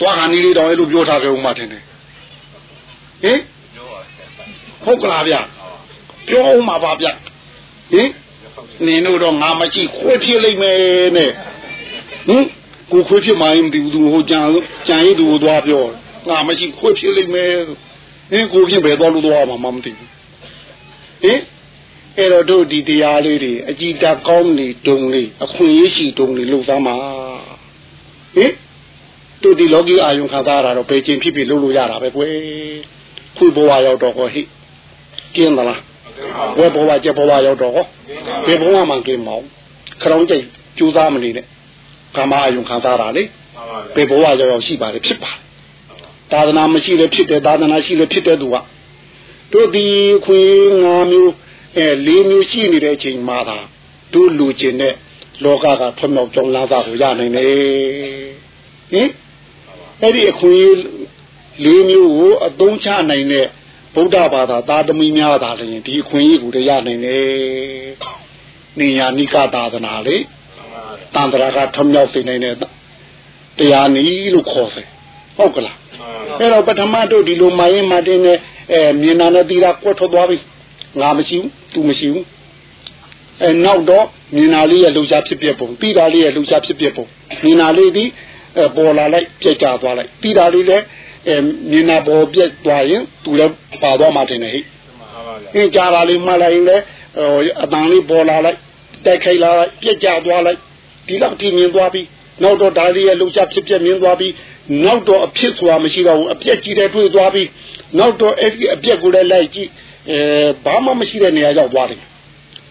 B: တွားခါနေလေးတောင်အဲ့လိုပြောထားကြဦးမထင်တယ်ဟင်
C: ပြောပါဗျာ
B: ဟုတ်ကလားဗျပြောအောင်မှာပါဗျဟင်နင်တို့တော့ငါမရှိခွေးဖြစ်လိမ့်မယ်နဲ့ဟင်ကိုခွေးဖြစ်မှရင်မသိဘူးသူဟိုကြံကြံရည်သူကိုသွားပြောငါမရှိခွေးဖြစ်လိမ့်မယ်ဟင်ကိုဖြစ်ပဲသွားလို့သွားမှာမမသိဘူးဟင်အဲ့တော့တို့ဒီတရားလေးတွေအကြည်တကောင်းနေတုံလေးအခွင့်အရေးရှိတုံလေးလှုပ်သားမှာဟင် တို့ဒီလောကီအာယုံခံစားရတာတော့ဘယ်ချင်းဖြစ်ဖြစ်လုပ်လို့ရတာပဲကွယ်ခွေးဘဝရောက်တော့ဟောဟိကျင်းသလားဝဲဘဝကျက်ဘဝရောက်တော့ဟောဘယ်ဘဝမှကင်းမအောင်ခရောင်းကြိတ်ကြိုးစားမနေနဲ့ကာမအာယုံခံစားတာလေ
C: မှန်ပါဗျာ
B: ဘယ်ဘဝရောက်ရောက်ရှိပါတယ်ဖြစ်ပါတယ်သာသနာမရှိလည်းဖြစ်တယ်သာသနာရှိလည်းဖြစ်တဲ့သူကတို့ဒီခွေငါမျိုးအဲလေးမျိုးရှိနေတဲ့အချိန်မှာသာတို့လူကျင်တဲ့လောကကထွမြောက်ကြောင်းလာစားကိုရနိုင်တယ်ဟင် အဲ့ဒီအခွင့်အရေးလေးမျိုးကိုအသုံးချနိုင်တဲ့ဗုဒ္ဓဘာသာသာသမီများသာလျှင်ဒီအခွင့်အရေးကိုရနိုင်တယ်နေယာနိကသာသနာလေတန်ត្រာကထွမြောက်စေနိုင်တဲ့တရားနည်းလို့ခေါ်စေဟုတ်ကလားအဲ့တော့ပထမတို့ဒီလိုမိုင်းရင်မတင်နဲ့အဲမြင်နာနဲ့တီတာကွက်ထွက်သွားပြီငါမရှိဘူးသူမရှိဘူးအဲနောက်တော့မြင်နာလေးရဲ့လှူရှားဖြစ်ပြပုံတီတာလေးရဲ့လှူရှားဖြစ်ပြပုံမြင်နာလေးဒီ အဲပေါ်လာလိုက်ပြက်ကျသွားလိုက်တီတာလေးလည်းအဲမြင်နာပေါ်ပြက်သွားရင်သူလည်းပါသွားမှတင်တယ်ဟိ
C: မှန်ပါဗျာ
B: အင်းကြားလာလေးမှတ်လိုက်ရင်လည်းဟိုအတန်လေးပေါ်လာလိုက်တိုက်ခိုက်လာလိုက်ပြက်ကျသွားလိုက်ဒီလောက်ကြည့်မြင်သွားပြီနောက်တော့ဒါလေးရဲ့လှူရှားဖြစ်ပြမြင်သွားပြီနောက်တော့အဖြစ်ဆိုတာမရှိတော့ဘူးအပြက်ကြီးတဲ့တွေ့သွားပြီနောက်တော့အဲ့ဒီအပြက်ကိုလည်းလိုက်ကြည့်အဲဘာမှမရှိတဲ့နေရာရောက်သွားတယ်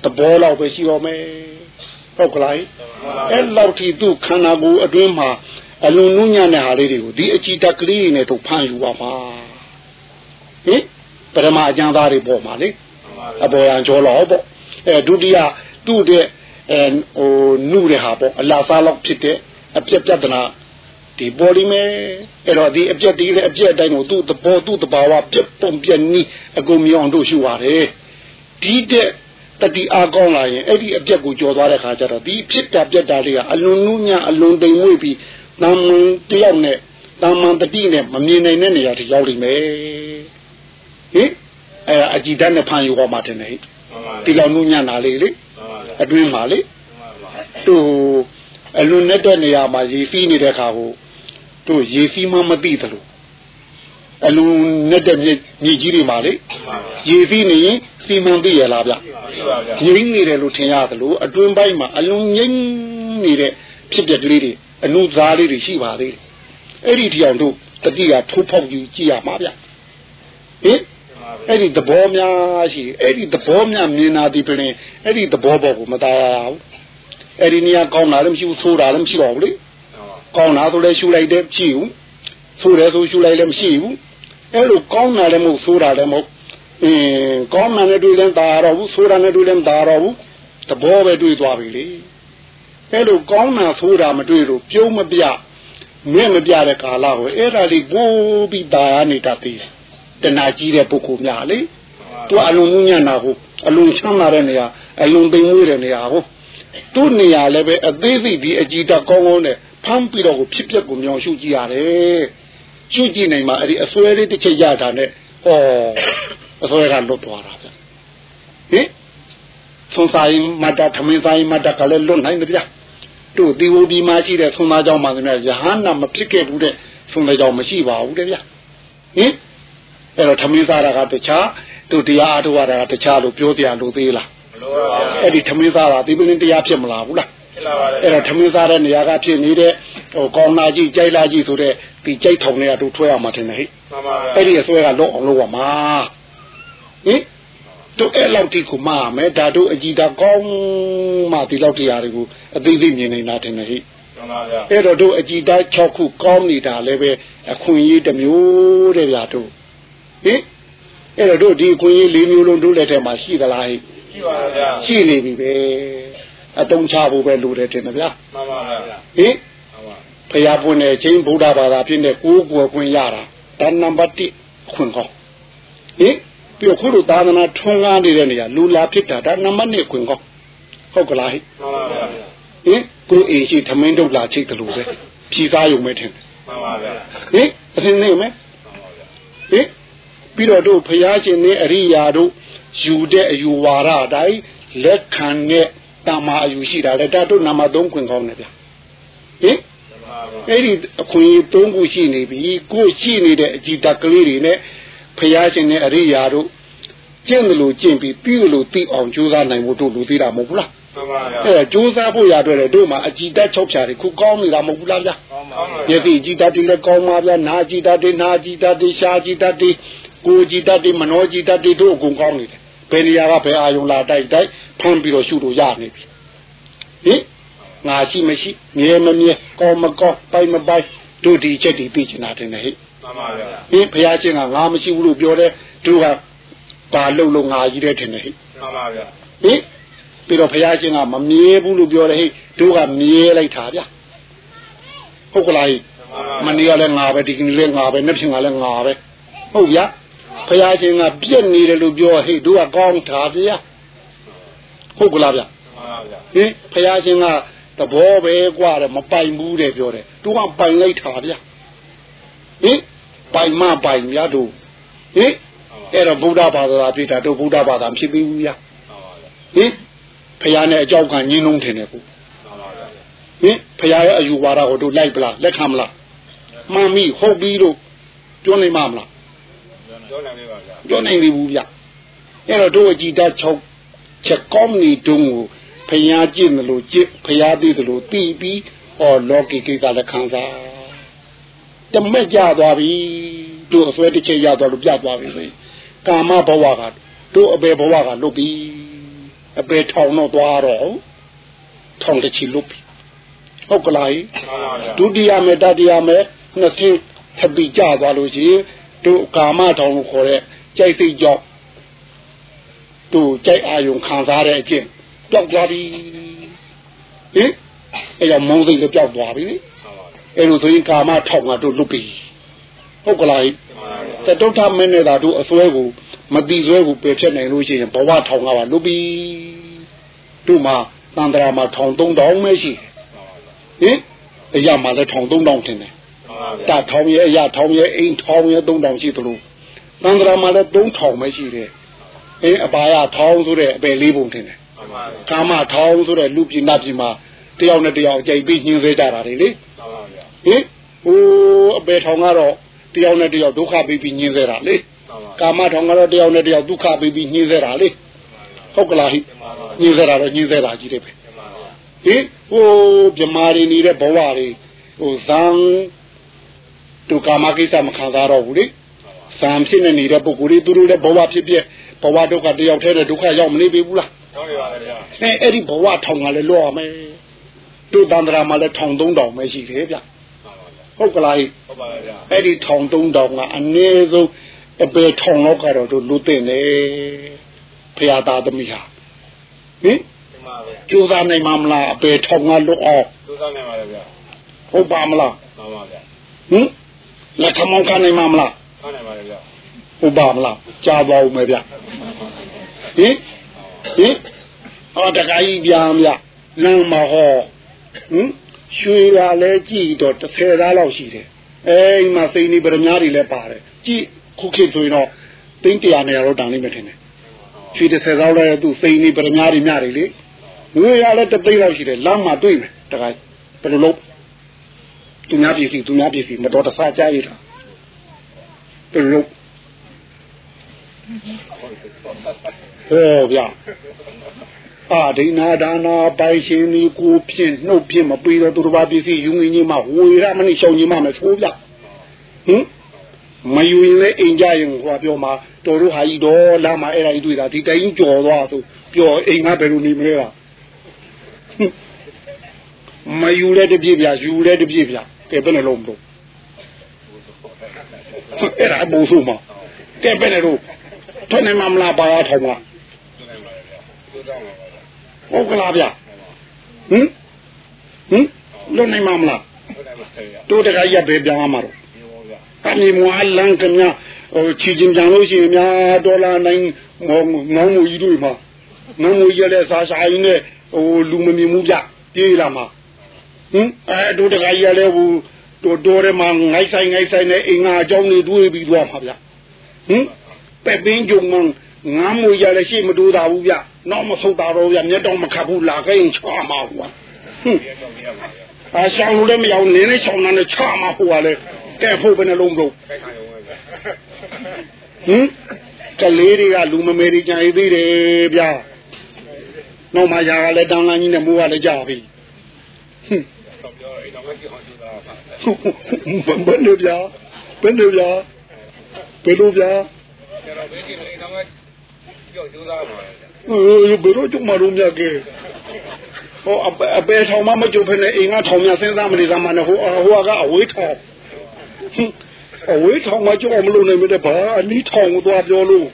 B: တဘောလောက်ပဲရှိတော့မယ်ဟုတ်ကလားအဲ့လောက်ထိသူ့ခန္ဓာကိုယ်အတွင်းမှာ အလွန်နုညံ့တဲ့ဟာလေးတွေကိုဒီအကြည်တက်ကလေးနဲ့တို့ဖမ်းယူပါမှာဟင်ပရမအကျမ်းသားတွေပေါ်မှာလေအပေါ်ရန်ကျော်တော့ပေါ့အဲဒုတိယသူ့တဲ့အဲဟိုနုတဲ့ဟာပေါ့အလားစားလောက်ဖြစ်တဲ့အပြက်ပြဿနာဒီပေါ်လိမဲအဲ့တော့ဒီအပြက်ဒီလေအပြက်အတိုင်းကိုသူ့သဘောသူ့တဘာဝပြက်ပုံပြက်နီးအကုန်မြောင်တို့ရှုပါတယ်ဒီတဲ့တတိအားကောင်းလာရင်အဲ့ဒီအပြက်ကိုကြော်သွားတဲ့ခါကျတော့ဒီဖြစ်တာပြက်တာလေးကအလွန်နုညံ့အလွန်တိမ်မွေ့ပြီး တမန်တယောက်နဲ့တမန်တတိနဲ့မမြင်နိုင်တဲ့နေရာထိရောက်လိမ့်မယ်ဟင်အဲအကြည်တတ်နဲ့ဖန်ယူဟောမှတင်တယ်ဟိ
C: မှန်ပါ
B: ဒီလောက်နုညံ့တာလေးလေ
C: မှန်ပါဗျာ
B: အတွင်းမှာလေ
C: မှန်ပါ
B: သူအလွန်နဲ့တဲ့နေရာမှာရေစီးနေတဲ့ခါကိုသူရေစီးမှမသိသလိုအလွန်နဲ့တဲ့မြေမြေကြီးတွေမှာလေ
C: မှန်ပါဗျာ
B: ရေစီးနေရင်စီမံသိရလားဗျ
C: သိပါဗျာ
B: ငိမ့်နေတယ်လို့ထင်ရသလိုအတွင်းပိုင်းမှာအလွန်ငိမ့်နေတဲ့ဖြစ်ပျက်ကလေးတွေ အနုသားလေးတွေရှိပါသေးတယ်အဲ့ဒီဒီအောင်တို့တတိယထိုးဖောက်ယူကြည့်ရမှာဗျဟင်အဲ့ဒီသဘောများရှိအဲ့ဒီသဘောများမြင်တာဒီပြင်အဲ့ဒီသဘောပေါ်ကိုမသားရဘူးအဲ့ဒီနေရာကောင်းတာလည်းမရှိဘူးဆိုးတာလည်းမရှိတော့ဘူးလေကောင်းတာဆိုလည်းရှူလိုက်တယ်မရှိဘူးဆိုးတယ်ဆိုရှူလိုက်လည်းမရှိဘူးအဲ့လိုကောင်းတာလည်းမဟုတ်ဆိုးတာလည်းမဟုတ်အင်းကောင်းတာနဲ့တွေ့လည်းသာတော့ဘူးဆိုးတာနဲ့တွေ့လည်းမသာတော့ဘူးသဘောပဲတွေ့သွားပြီလေ အဲ့လိုကောင်းတာဆိုးတာမတွေ့လို့ပြုံးမပြမြင့်မပြတဲ့ကာလကိုအဲ့ဒါလေးပိုးပြီးตาရနေတတ်သေးတယ်တဏှာကြီးတဲ့ပုဂ္ဂိုလ်များလေသူအလုံးမှုညံ့တာကိုအလုံးချမ်းသာတဲ့နေရာအလုံးသိမ်မွေးတဲ့နေရာကိုသူ့နေရာလည်းပဲအသေးစိတ်ဒီအကြည်တကောင်းကောင်းနဲ့ဖမ်းပြီးတော့ကိုဖြစ်ပျက်ကိုမြောင်ရှုကြည့်ရတယ်ဟရှုကြည့်နိုင်မှာအဲ့ဒီအစွဲလေးတစ်ချက်ရတာနဲ့ဟောအစွဲကလွတ်သွားတာဗျဟင်သွန်ဆိုင်မတ္တသမင်းဆိုင်မတ္တကလည်းလွတ်နိုင်တယ်ဗျ တို့ဒီဝဒီမှာရှိတဲ့သွန်သားကြောင့်မှလည်းယဟန္တာမဖြစ်ခဲ့ဘူးတဲ့သွန်သားကြောင့်မရှိပါဘူးတဲ့ဗျဟင်အဲ့တော့သမင်းစားတာကတခြားတို့တရားအားထုတ်ရတာကတခြားလို့ပြောတရားလို့သေးလား
C: မလိုပါဗျာ
B: အဲ့ဒီသမင်းစားတာဒီပင်းတရားဖြစ်မလားဘူးလား
C: ဖြစ်လာပါတယ်
B: အဲ့တော့သမင်းစားတဲ့နေရာကဖြစ်နေတဲ့ဟိုကောင်းနာကြီးကြိုက်လာကြီးဆိုတဲ့ဒီကြိုက်ထောင်တွေကတို့ထွဲအောင်မထင်နဲ့ဟိ
C: မှန်ပါဗျာ
B: အဲ့ဒီအစွဲကလောအောင်လို့ပါမှာဟင် တို့အဲ့လောက်တိကိုမှားမယ်ဒါတို့အကြည်တာကောင်းမှဒီလောက်တရားတွေကိုအသေးစိတ်မြင်နေတာထင်တယ်ဟိ
C: မှန်ပါဗျာ
B: အဲ့တော့တို့အကြည်တာ6ခုကောင်းနေတာလည်းပဲအခွင့်အရေးတစ်မျိုးတဲ့ဗျာတို့ဟင်အဲ့တော့တို့ဒီအခွင့်အရေး၄မျိုးလုံးတို့လက်ထဲမှာရှိသလားဟိ
C: ရှိပါဗျာ
B: ရှိနေပြီပဲအတုံးချဖို့ပဲလိုတယ်ထင်တယ်ဗျာ
C: မှန်ပါဗျာ
B: ဟင်
C: မှန်ပါ
B: ဖရာပွင့်တဲ့အချင်းဗုဒ္ဓဘာသာဖြစ်တဲ့ကိုးကွယ်ခွင့်ရတာဒါနံပါတ်1ခွင့်ကောင်းဟင် ပြီးတော့ခုလိုသာသနာထွန်းကားနေတဲ့နေရာလူလာဖြစ်တာဒါနံပါတ်2ခွင့်ကောင်းဟုတ်ကလားဟိ
C: မှန်ပါဗျာ
B: ဟင်ကိုယ်အိမ်ရှိသမင်းတုတ်လာချိတ်တယ်လို့ပဲဖြီးစားယုံမဲ့ထင်တယ်
C: မှန်ပါဗျာ
B: ဟင်အရင်နေမယ်
C: မှန်ပါဗျာ
B: ဟင်ပြီးတော့တို့ဖရာရှင်နဲ့အရိယာတို့ယူတဲ့အယူဝါဒအတိုင်းလက်ခံတဲ့တမာအယူရှိတာလေဒါတို့နံပါတ်3ခွင့်ကောင်းတယ်ဗျဟင်
C: မှန်ပါဗျာ
B: အဲ့ဒီအခွင့်အရေး၃ခုရှိနေပြီကိုယ်ရှိနေတဲ့အကြည်တက်ကလေးတွေနဲ့ ဖရာရှင်နဲ့အရိယာတို့ကျင့်တယ်လို့ကျင့်ပြီးပြီးတယ်လို့သိအောင်ကြိုးစားနိုင်ဖို့တို့လူသေးတာမဟုတ်ဘူးလား
C: မှန်ပါဗျာ
B: အဲ့ဒါကြိုးစားဖို့ရအတွက်လေတို့မှာအကြည်တက်၆ဖြာတွေခုကောင်းနေတာမဟုတ်ဘူးလားဗျာ
C: ကောင်းပါဗျာ
B: မျက်စိအကြည်တက်တွေလည်းကောင်းပါဗျာနာအကြည်တက်တွေနာအကြည်တက်တွေရှားအကြည်တက်တွေကိုယ်အကြည်တက်တွေမနောအကြည်တက်တွေတို့အကုန်ကောင်းနေတယ်ဘယ်နေရာကဘယ်အာယုံလာတိုက်တိုက်ဖမ်းပြီးတော့ရှုလို့ရနေပြီဟင်ငါရှိမရှိမြဲမမြဲကောင်းမကောင်းပိုင်မပိုင်တို့ဒီချက်ဒီသိချင်တာတင်တယ်ဟဲ့
C: မှန်ပါဗျာ
B: ဟင်ဘုရားရှင်ကငါမရှိဘူးလို့ပြောတယ်တို့ကပါလို့လို့ငါကြီးတဲ့ထင်တယ်ဟဲ့
C: မှန်ပါဗျာ
B: ဟင်ပြီးတော့ဘုရားရှင်ကမမြဲဘူးလို့ပြောတယ်ဟဲ့တို့ကမြဲလိုက်တာဗျဟုတ်ကလားဟဲ့ မနေ့ကလည်းငါပဲဒီကနေ့လည်းငါပဲနေ့ဖြင့်ကလည်းငါပဲဟုတ်ဗျာဘုရားရှင်ကပြက်နေတယ်လို့ပြောဟဲ့တို့ကကောင်းတာဗျာဟုတ်ကလားဗျာ
C: မှန်ပါဗျာ
B: ဟင်ဘုရားရှင်ကသဘောပဲกว่าတယ်မပိုင်ဘူးတဲ့ပြောတယ်တို့ကပိုင်လိုက်တာဗျာဟင် ပိုင်မပိုင်ဗျာတို့ဟင်အဲ့တော့ဗုဒ္ဓဘာသာဖြစ်တာတို့ဗုဒ္ဓဘာသာဖြစ်ပြီးဘူးဗျာ
C: မှန်ပါဗျာ
B: ဟင်ဘုရားနဲ့အကြောက်ကညင်းလုံးထင်တယ်ကို
C: မှန်ပါဗျာ
B: ဟင်ဘုရားရဲ့အယူဝါဒကိုတို့လိုက်ပလားလက်ခံမလားမှန်ပြီဟုတ်ပြီလို့ပြောနိုင်မှာမလား
C: ပြောနိုင်ပြီပါဗျာ
B: ပြောနိုင်ပြီဘူးဗျအဲ့တော့တို့အကြည်တတ်6ချက်ကောင်းနေတုံးကိုဖျားကြည့်မလို့ကြည့်ဖျားသိတယ်လို့သိပြီးဟောလောကီကိကလည်းခံစား တမက်ကြသွားပြီတို့အစွဲတစ်ချက်ရသွားလို့ပြသွားပြီဆိုကာမဘဝကတို့အပေဘဝကလွတ်ပြီအပေထောင်တော့သွားတော့ထောင်တစ်ချီလွတ်ပြီဟုတ်ကလား
C: မှန်ပါဗျာ
B: ဒုတိယမေတ္တတရားမေနှစ်ဆင်းထပ်ပြီးကြသွားလို့ရှိရင်တို့ကာမထောင်ကိုခေါ်တဲ့ကြိုက်စိတ်ကြောင့်တို့ကြိုက်အာယုံခံစားတဲ့အကျင့်ပျောက်သွားပြီဟင်အဲ့တော့မုန်းစိတ်လည်းပျောက်သွားပြီလေ
C: မှန်ပါဗျာ
B: အဲ့လိုဆိုရင်ကာမထောင်ကတို့လွတ်ပြီဟုတ်ကလား
C: မှန်ပါဗျာ
B: သတ္တုထမင်းနဲ့သာတို့အစွဲကိုမတိစွဲကိုပယ်ဖြတ်နိုင်လို့ရှိရင်ဘဝထောင်ကပါလွတ်ပြီတို့မှာတန်ត្រာမှာထောင်3000ပဲရှိတယ်ဟင်အရာမှာလည်းထောင်3000ထင်တယ်
C: မှန်ပါဗျာ
B: တထောင်ရဲ့အရာထောင်ရဲ့အိမ်ထောင်ရဲ့3000ရှိသလိုသံဃာမှာလည်း3000ပဲရှိတယ်အင်းအပါရထောင်ဆိုတဲ့အပယ်လေးပုံထင်တယ်
C: မှန်ပါဗျာ
B: ကာမထောင်ဆိုတဲ့လူပြည်နတ်ပြည်မှာတယောက်နဲ့တယောက်ကြိုက်ပြီးညှင်းစေကြတာတွေလေ
C: မှန်ပါဗျာ
B: ဟင်ဟိုအပယ်ထောင်ကတော့တယောက်နဲ့တယောက်ဒုက္ခပြီးပြီးညှင်းစေတာလေ
C: မှန်ပါ
B: ကာမထောင်ကတော့တယောက်နဲ့တယောက်ဒုက္ခပြီးပြီးညှင်းစေတာလေဟုတ်ကလားဟိ
C: မှန်ပါဗျာ
B: ညှင်းစေတာတော့ညှင်းစေတာကြီးတယ်ပဲ
C: မှန်ပါဗျာ
B: ဟင်ဟိုမြမာတွေနေတဲ့ဘဝတွေဟိုဇံဒုက္ခမကိစ္စမခံစားတော့ဘူးလေဇံဖြစ်နေနေတဲ့ပုဂ္ဂိုလ်တွေသူတို့လည်းဘဝဖြစ်ဖြစ်ဘဝဒုက္ခတယောက်တည်းနဲ့ဒုက္ခရောက်မနေပြီဘူးလား
C: တောင်းနေပါလေဗျာ
B: အဲအဲ့ဒီဘဝထောင်ကလည်းလွတ်ရမယ်တို့တန္တရာမှာလည်းထောင်သုံးတောင်ပဲရှိတယ်ဗျ
C: မှန်ပါဗျာ
B: ဟုတ်ကလားဟိ
C: ဟုတ်ပါဗျာ
B: အဲ့ဒီထောင်သုံးတောင်ကအနည်းဆုံးအပေထောင်လောက်ကတော့တို့လူသိနေဖရာသားသမီးဟာဟင်
C: မှန်ပါဗျာ
B: ကြိုးစားနိုင်မှာမလားအပေထောင်ကလွတ်အောင်
C: သူစားနေပါလေဗျာ
B: ဟုတ်ပါမလား
C: မှန်ပါဗျာ
B: ဟင်လက်ထမောင်းခံနိုင်မှာမလား
C: ထားနေပါလေဗျာ
B: ဟုတ်ပါမလားကြားပါဦးမယ်ဗျဟင်ဟင်ဟောတခါကြီးပြန်ဗျလမ်းမဟောဟင် ရွှေရလဲကြည့်တော့30သားလောက်ရှိတယ်အိမ်မှာစိန်နေပရမများတွေလည်းပါတယ်ကြည့်ခုခေတ်ဆိုရင်တော့သိန်း100နဲ့တော့တန်လိမ့်မယ်ထင်တယ်ရွှေတစ်ဆယ်သောက်လဲသူစိန်နေပရမများတွေများတွေလေငွေရလဲတသိန်းလောက်ရှိတယ်လမ်းမှာတွေ့မယ်တခါဘယ်လိုလုပ်သူများပြည်စီသူများပြည်စီမတော်တဆကြားရတာဘယ်လိုလုပ်ဟောဗျာ အာဒိနာဒါနာပိုင်ရှင်ဒီကိုဖြင့်နှုတ်ဖြင့်မပြီးတော့သူတစ်ပါးပစ္စည်းယူငင်းကြီးမှဝေရမနဲ့ရှောင်ကြီးမှမဆိုးဗျဟင်မယူရင်လည်းအိမ်ကြရင်ဟောပြောမှာတော်တို့ဟာကြီးတော့လာမှာအဲ့ဒါကြီးတွေ့တာဒီတိုင်းကြော်သွားဆိုပြောအိမ်ကဘယ်လိုနေမလဲလားမယူလဲတပြည့်ပြယူလဲတပြည့်ပြကဲဘယ်နဲ့လုံးမလို့အဲ့ဒါဘူဆိုမှာကဲဘယ်နဲ့လို့ထွက်နေမှာမလားပါရထောင်မှာ ဟုတ်ကလားဗျဟင်ဟင်လွတ်နိုင်မှာမလားတို့တခါရက်ပဲပြောင်းမှာတော့အနေမွာလန်ကမြဟိုချီချင်းပြန်လို့ရှိရင်များဒေါ်လာနိုင်ငေါငေါမူကြီးတို့မှာငေါမူကြီးလည်းစားစားရင်းနဲ့ဟိုလူမမြင်မှုပြပြေးလာမှာဟင်အဲတို့တခါကြီးလည်းဟိုတို့တော်ထဲမှာငိုက်ဆိုင်ငိုက်ဆိုင်နဲ့အင်္ဂါအကြောင်းတွေတွေးပြီးသွားမှာဗျဟင်ပဲပင်းကြုံမှ ငမ်းမွေရလည်းရှိမတူတာဘူးဗျနောက်မဆုတ်တာတော့ဗျမျက်တော့မခတ်ဘူးလာခဲ့ရင်ချာမှာကွာဟင်အာရှောင်းလို့လည်းမရောက်နင်းနဲ့ရှောင်းတာနဲ့ချာမှာဟိုကလည်းကဲဖို့ဘယ်နှလုံးလုံးဟင်ကလေးတွေကလူမမေရီကြံရသေးတယ်ဗျာနောက်မှຢာကလည်းတောင်းလန်းကြီးနဲ့မိုးကလည်းကြာပြီဟင်ဘယ်လိုဗျာဘယ်လိုဗျာဘယ်လိုဗျာကျွန်တော်ဘယ်ဒီအိမ်တော့ ကြောက်ကြိုးစားပါလေဘယ်လိုကြုံမလို့မြတ်ကဲဟိုအပေထောင်မမကြုံဖ ೇನೆ အိမ်ကထောင်များစဉ်းစားမနေသမှာနဲ့ဟိုဟိုကအဝေးထောင်အဝေးထောင်မကြောက်မလို့နိုင်မတဲ့ဘာအနီးထောင်ကိုသွားပြောလို့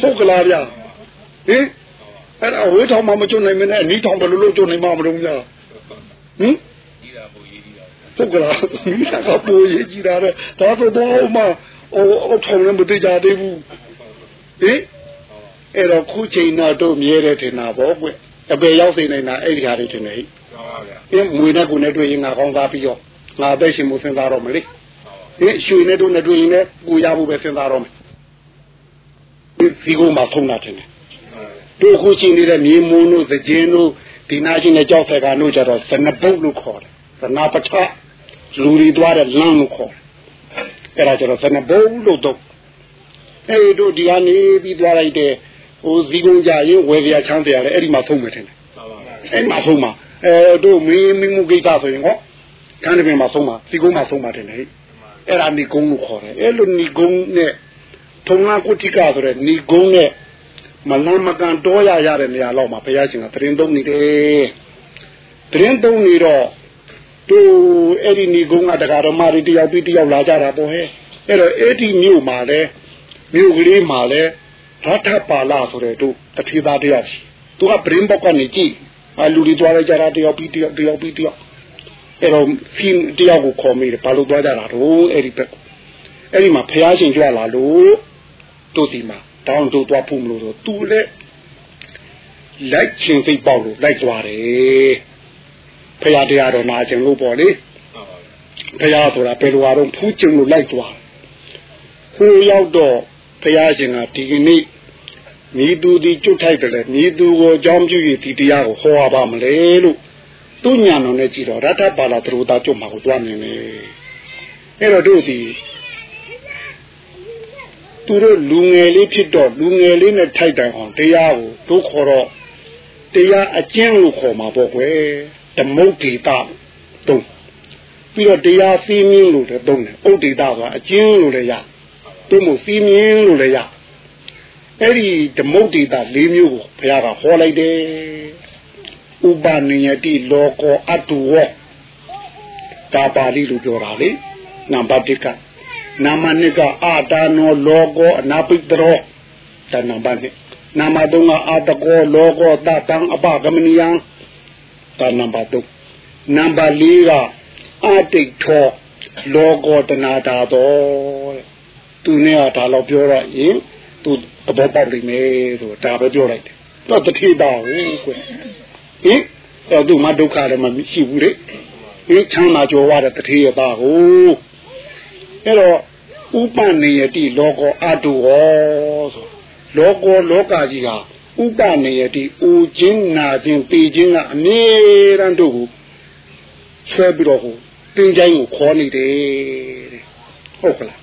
B: ဟုတ်ကလားဗျာဟင်အဲ့အဝေးထောင်မမကြုံနိုင်မနဲ့အနီးထောင်ဘယ်လိုလုပ်ကြုံနိုင်မှာမလို့ဗျာဟင်ဟုတ်ကလားမိသားကပိုးရေးကြည့်တာတဲ့ဒါဆိုတော့မှအော်အော်ထောင်လည်းမသိကြသေးဘူး ဟင်အဲ့တော့ခုချိန်တော့မြဲတယ်ထင်တာပေါ့ကွအပေရောက်နေနေတာအဲ့ဒီဟာတွေထင်တယ်ဟိအင်းမွေနဲ့ကိုနဲ့တွေ့ရင်ငါကောင်းစားပြီးတော့ငါအသက်ရှင်မှုစဉ်းစားတော့မလေဟင်ရွှေနဲ့တို့နဲ့တွေ့ရင်လည်းကိုရဖို့ပဲစဉ်းစားတော့မယ်ဒီကုန်းမှာထုံးတာထင်တယ်တို့ခုချိန်နေတဲ့မြေမုံတို့သကြင်းတို့ဒီနာချင်းနဲ့ကြောက်ဆက်ကတို့ကြတော့ဇနပုတ်လို့ခေါ်တယ်ဇနာပထလူတွေသွားတဲ့လမ်းလို့ခေါ်တယ်အဲ့ဒါကြတော့ဇနပုတ်လို့တော့ အဲ့တို့ဒီကနေပြီးသွားလိုက်တဲ့ဟိုဇီကုန်းကြရင်ဝယ်ပြချမ်းပြရတယ်အဲ့ဒီမှာဖုံးမယ်ထင်တယ်အဲ့မှာဖုံးမှာအဲတို့မင်းမင်းမှုကိစ္စဆိုရင်ဟောခန်းတပင်မှာဖုံးမှာဇီကုန်းမှာဖုံးမှာထင်တယ်အဲ့ဒါနီကုန်းလို့ခေါ်တယ်အဲ့လိုနီကုန်းနဲ့ထုံနာကုတိကဆိုတဲ့နီကုန်းနဲ့မလန်းမကန်တော့ရရတဲ့နေရာလောက်မှာဘုရားရှင်ကတရင်သုံးနေတယ်တရင်သုံးနေတော့သူအဲ့ဒီနီကုန်းကတရားတော်မတွေတယောက်ပြီးတယောက်လာကြတာပေါ့ဟဲ့အဲ့တော့အဲ့ဒီမြို့မှာလဲ မြို့ကလေးမှာလဲရထပါလာဆိုတဲ့သူတထေသားတယောက်ရှိသူကပရင်ဘောက်ကနေကြည့်အလူတွေသွားလိုက်ကြတာတယောက်ပြီးတယောက်တယောက်ပြီးတယောက်အဲ့တော့ဖီတယောက်ကိုခေါ်မိတယ်ဘာလို့သွားကြတာတော့အဲ့ဒီဘက်အဲ့ဒီမှာဖះရှင်ကြွလာလို့တို့ဒီမှာတောင်းတို့သွားဖို့မလို့ဆိုသူလည်းလိုက်ချင်းစိတ်ပေါက်လို့လိုက်သွားတယ်ဖះတရားတော်နာခြင်းလို့ပေါ့လေဖះဆိုတာဘယ်လိုအားတော့ဖူးခြင်းလို့လိုက်သွားဟိုရောက်တော့ ဘုရားရှင်ကဒီကနေ့မိသူဒီကျွတ်ထိုက်တယ်မိသူကိုအကြောင်းပြု၍ဒီတရားကိုဟောပါမလဲလို့သူညာတော်နဲ့ကြည်တော်ရထပါလာသရူတာကျွတ်မှာကိုတွားနေတယ်အဲ့တော့တို့ဒီသူတို့လူငယ်လေးဖြစ်တော့လူငယ်လေးနဲ့ထိုက်တိုင်အောင်တရားကိုတို့ခေါ်တော့တရားအကျဉ်းလို့ခေါ်မှာပေါ့ကွယ်ဓမ္မုတ်တိတာတုံးပြီးတော့တရားစီးမြင်းလို့လည်းတုံးတယ်ဥဒ္ဒေတာဆိုတာအကျဉ်းလို့လည်းရ သို့မဟုတ်စီးမြင်းလို့လည်းရအဲ့ဒီဓမ္မုတ်တိတာ၄မျိုးကိုဘုရားကဟောလိုက်တယ်ဥပနိယတိလောကောအတုဝဒါပါဠိလိုပြောတာလေနံပါတ်1ကနာမနှစ်ကအာတာနောလောကောအနာပိတရောဒါနံပါတ်2နာမ3ကအာတကောလောကောတတံအပဂမနိယံဒါနံပါတ်3နံပါတ်4ကအတိတ်ထောလောကောတနာတာတော်တဲ့ သူနဲ့ကဒါတော့ပြောရရင်သူသဘောပေါက်နေမယ်ဆိုဒါပဲပြောလိုက်တယ်တော့တတိတာဟုတ်ကွဟင်အဲ့သူမှဒုက္ခလည်းမရှိဘူးလေဟဒီချမ်းသာကြော်ရတဲ့တထေးရသားကိုအဲ့တော့ဥပနေယတိလောကောအတုဟောဆိုလောကောလောကကြီးဟာဥပနေယတိအိုခြင်းနာခြင်းပေခြင်းကအမြဲတမ်းတို့ကိုဆွဲပြီးတော့ဟိုတင်းချိုင်းကိုခေါ်နေတယ်တဲ့ဟုတ်ကလား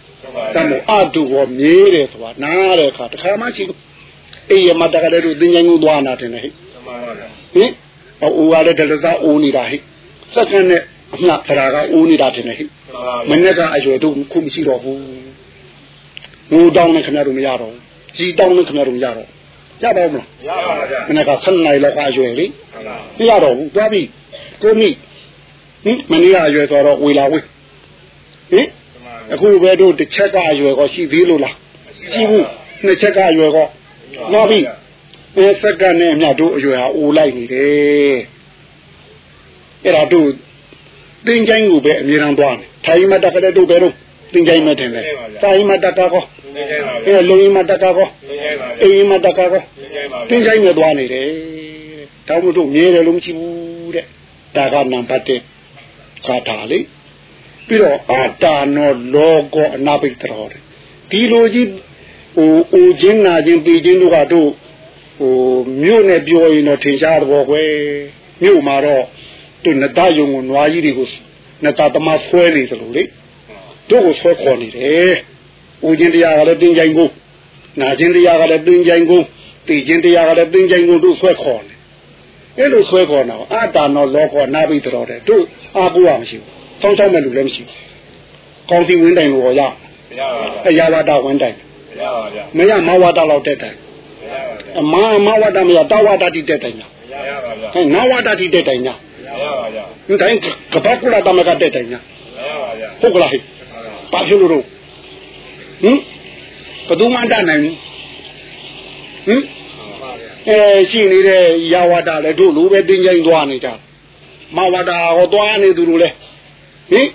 B: တမို့အတုဟောမြဲတယ်ဆိုတာနားတဲ့အခါတခါမှရှိအေးရမတကလည်းတို့တင်းချိုင်းကိုသွားနာတယ်ဟဲ့ဟင်အိုးရတဲ့ဒလသာအိုးနေတာဟဲ့စက္ကန့်နဲ့အမှတ်ဖရာကအိုးနေတာတယ်ဟဲ့မနေ့ကအရွယ်တို့ခုမရှိတော့ဘူးငိုတောင်းနဲ့ခင်ဗျားတို့မရတော့ကြီးတောင်းနဲ့ခင်ဗျားတို့မရတော့ရပါဦးမလား
C: ရပါပါဗျာ
B: မနေ့က7နိုင်လောက်အရွယ်လေမရတော့ဘူးသွားပြီကိုမိဟင်မနေ့ကအရွယ်ဆိုတော့ဝေလာဝေးဟင် အခုပဲတို့တစ်ချက်ကအရွယ်ကောရှိသေးလို့လားရှိဘူးနှစ်ချက်ကအရွယ်ကောသွားပြီအဲစက္ကန့်နဲ့အမြတ်တို့အရွယ်ဟာအိုလိုက်နေတယ်အဲ့ဒါတို့တင်းချိုင်းကိုပဲအမြဲတမ်းသွားတယ်ထိုင်မတက်ကလေးတို့ပဲတို့တင်းချိုင်းမတင်တယ်စာရင်မတက်ကကော
C: နေကြပါဗျာ
B: အဲလုံရင်မတက်ကကော
C: နေကြပါဗျာ
B: အိမ်မတက်ကကော
C: နေကြပါဗျာ
B: တင်းချိုင်းနဲ့သွားနေတယ်တောင်းမတို့မြဲတယ်လို့မရှိဘူးတဲ့ဒါကနံပါတ်1ခါတာလေ ပြီးတော့အာတာနောလောကောအနာပိတရောတဲ့ဒီလိုကြီးဟိုအိုချင်းနာချင်းปีချင်းတို့ကတို့ဟိုမြို့နဲ့ပြောရင်တော့ထင်ရှားတော့ကွယ်မြို့မှာတော့သူနတယုံကိုနွားကြီးတွေကိုနတသမားဆွဲနေသလိုလေတို့ကိုဆွဲခေါ်နေတယ်အိုချင်းတရားကလည်းတင်းချိုင်းကိုနာချင်းတရားကလည်းတင်းချိုင်းကိုတီချင်းတရားကလည်းတင်းချိုင်းကိုတို့ဆွဲခေါ်နေအဲ့လိုဆွဲခေါ်တော့အာတာနောလောကောနာပိတရောတဲ့တို့အာကိုရမရှိဘူး ဆောင်းချောင်းမဲ့လူလည်းမရှိဘူးကောင်းစီဝင်းတိုင်ကိုရ
C: ရပါဗျာ
B: အရာဝတ္တဝင်းတိုင်
C: ရပါဗျာ
B: မရမဝတ္တလောက်တက်တိုင်
C: ရပါဗျာ
B: အမအမဝတ္တမရတဝတ္တတိတက်တိုင်ညာ
C: ရပါဗျာ
B: ဟဲ့နဝတ္တတိတက်တိုင်ညာ
C: ရပါဗျာ
B: ဒီတိုင်းကပ္ပကုလတမကတက်တိုင်ညာ
C: ရပါဗျာ
B: ဟုတ်ကလားဟဲ့ဘာဖြစ်လို့တော့ဟင်ဘယ်သူမှတတ်နိုင်ဘူးဟင်အဲရှိနေတဲ့ရာဝတ္တလည်းတို့လိုပဲတင်းကျိုင်းသွားနေကြမဝတ္တဟောသွားနေသူတို့လည်း ဟင်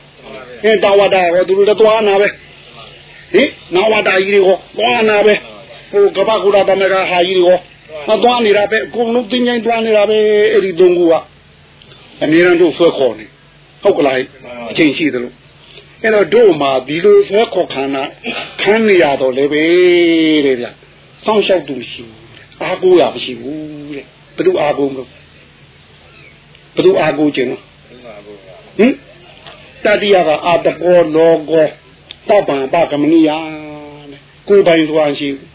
B: အဲတဝတ္တဟောသူတို့လည်းသွားနာပဲဟင်နဝတ္တကြီးတွေဟောသွားနာပဲဟိုကပ္ပကုလတမကဟာကြီးတွေဟောမသွားနေတာပဲအကုန်လုံးတင်းကျိုင်းသွားနေတာပဲအဲ့ဒီသုံးခုကအများရန်တို့ဆွဲခေါ်နေဟုတ်ကလားအချိန်ရှိသလိုအဲ့တော့တို့မှာဒီလိုဆွဲခေါ်ခန္ဓာခန်းနေရတော့လေပဲတဲ့ဗျစောင့်ရှောက်သူရှိဘူးအားကိုးရမရှိဘူးတဲ့ဘယ်သူအားကိုးမလို့ဘယ်သူအားကိုးခြင်းလဲဟင် တတိယကအာတကောလောကောတောပံပကမနိယတဲ့ကိုယ်ပိုင်သွားရှိဘူး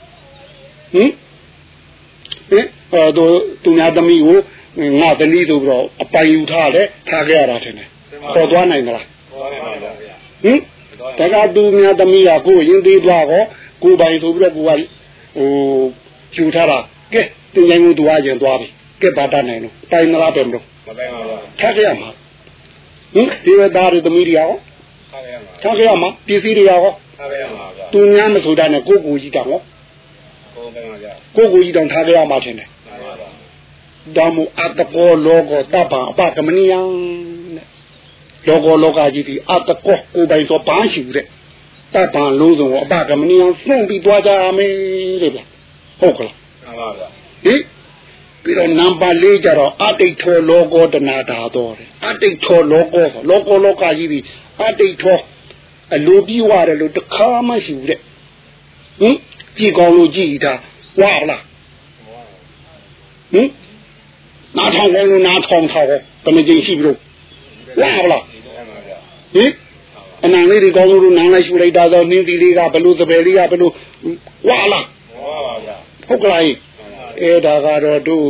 B: ဟင်ဟင်အဲတို့သူများသမီးကိုငါသမီးဆိုပြီးတော့အပိုင်ယူထားတယ်ထားခဲ့ရတာထင်တယ်ခေါ်သွားနိုင်မလား
C: ဟောရပါဗျာ
B: ဟင်တကသူများသမီးကကိုယ်ရင်သေးသွားတော့ကိုယ်ပိုင်ဆိုပြီးတော့ကိုကဟိုယူထားတာကဲတင်ကြိုင်ကိုသွားရင်သွားပြီကဲပါတတ်နိုင်လို့တိုင်မလားပဲမလို့
C: မတိုင်းပါဗျာ
B: ထားခဲ့ရမှာ ဟင်ဒီဝသားတွေသမီးတွေရော
C: ထားရမှာ
B: ထားခဲ့ရမှာပစ္စည်းတွေရော
C: ထားရမှာဗျာ
B: သူများမဆိုတာနဲ့ကိုကိုကြီးတောင်ဟော
C: ကိုယ်တိုင်းပါဗျာ
B: ကိုကိုကြီးတောင်ထားခဲ့ရမှာထင်တယ်
C: ထားပါဗျာ
B: ဒါမို့အတကောလောကောတပ္ပံအပကမနိယံတဲ့လောကောလောကကြီးဒီအတကောကိုယ်ပိုင်ဆိုဘာရှိဘူးတဲ့တပ္ပံလုံးစုံကိုအပကမနိယံစွန့်ပြီးသွားကြမယ်တဲ့ဗျဟုတ်ကလား
C: ထားပါဗျာ
B: ဟိ ပြီးတော့နံပါတ်၄ကျတော့အတိတ်ထောလောကောတနာတာတော်တယ်အတိတ်ထောလောကောဆိုလောကောလောကကြီးဒီအတိတ်ထောအလိုပြီးွားတယ်လို့တခါမှရှိဘူးတဲ့ဟင်ကြည်ကောင်းလို့ကြည်တာဝါလားဟင်နားထောင်ကောင်းလို့နားထောင်ထားတော့ဘယ်နှကြိမ်ရှိပြီလို့ဝါလား
C: ဒီတော့မှာဗျာ
B: ဟင်အနံလေးတွေကောင်းလို့နားလိုက်ရှူလိုက်တာတော့နင်းတီလေးကဘလို့သပယ်လေးကဘလို့ဝါလား
C: ဟောပါဗျာ
B: ဟုတ်ကလားဟိ အဲဒါကတော့တို့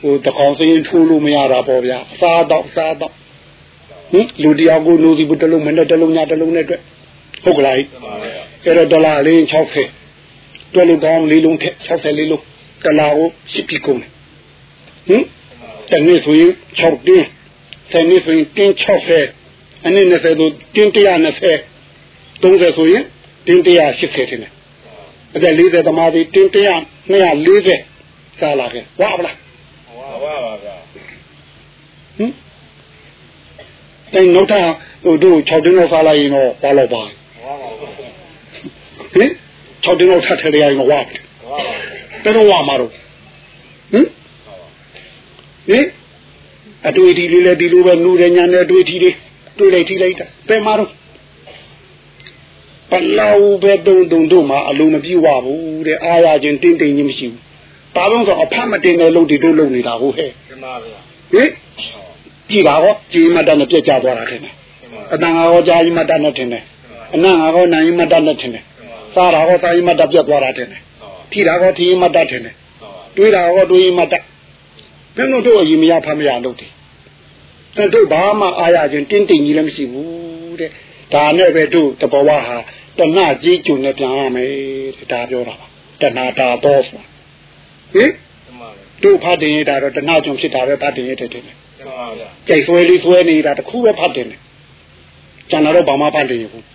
B: ဟိုတကောင်စရင်ထိုးလို့မရတာပေါ့ဗျာအစားတော့အစားတော့ဟင်လူတယောက်ကိုနိုးစီဘူးတစ်လုံးမနဲ့တစ်လုံးညတစ်လုံးနဲ့အတွက်ဟုတ်ကလားဟိ
C: ပါဗျာ
B: အဲ့တော့ဒေါ်လာလေး60တွက်လို့ကောင်းလေးလုံးထက်60လေးလုံးတလာကိုရှစ်ပြီကုန်တယ်ဟင်တနေ့ဆိုရင်6တင်းဆယ်နေ့ဆိုရင်တင်း60အနည်း20ဆိုတင်း120 30ဆိုရင်တင်း180တင်တယ်အဲ့ဒါ40သမားတွေတင်း100 240 စားလာခဲ့ဝါဗလား
C: ဟောပါပါဗျာ
B: ဟင်တိုင်းနောက်ထပ်ဟိုတို့6တင်းလောက်စားလိုက်ရင်တော့ဘာလို့ပါ
C: ဟောပါပါ
B: ဟင်6တင်းလောက်ထပ်ထည့်ရရင်တော့ဝါပြီ
C: ဟောပါ
B: တော်တော်ဝါမှာတော့ဟင်ဟင်အတွေ့အထိလေးလည်းဒီလိုပဲနူတယ်ညာနဲ့အတွေ့အထိလေးတွေ့လိုက်ထိလိုက်တာဘယ်မှာတော့ပလောက်ပဲတုံတုံတို့မှာအလုံးမပြည့်ဝဘူးတဲ့အာရချင်းတင်းတင်းချင်းမရှိဘူး ဒါတော့ဆိုအဖတ်မတင်တဲ့လို့ဒီတို့လုံနေတာဟုတ်ဟဲ့
C: ကျမဗျာ
B: ဟင်ကြည်ပါဟောကြည်မတတ်နဲ့ပြက်ကြသွားတာထင်တယ်အတန်ဟောကြာကြီးမတတ်နဲ့ထင်တယ်အနံ့ဟောနိုင်မတတ်နဲ့ထင်တယ်စားတာဟောစားကြီးမတတ်ပြက်သွားတာထင်တယ်ထိတာဟောထိမတတ်ထင်တယ်တွေးတာဟောတွေးမတတ်ဘယ်လိုတို့အရင်မရဖမရလို့တည်အဲ့တို့ဘာမှအာရချင်းတင်းတင်းကြီးလည်းမရှိဘူးတဲ့ဒါနဲ့ပဲတို့တဘောဝဟာတဏှကြီးကျုံနဲ့ပြန်ရမယ်တဲ့ဒါပြောတာပါတဏှတာတော့ဆို ဟင်
C: ကျမဗျာ
B: တို့ဖတ်တင်ရတာတော့တဏှကျုံဖြစ်တာပဲဖတ်တင်ရတယ်တဲ့
C: ကျမဗျာ
B: ကြိုက်ဆွဲလေးဆွဲနေတာတခုပဲဖတ်တယ်နဲ့ကျန်တာတော့ဘာမှဖတ်တယ်ဘူး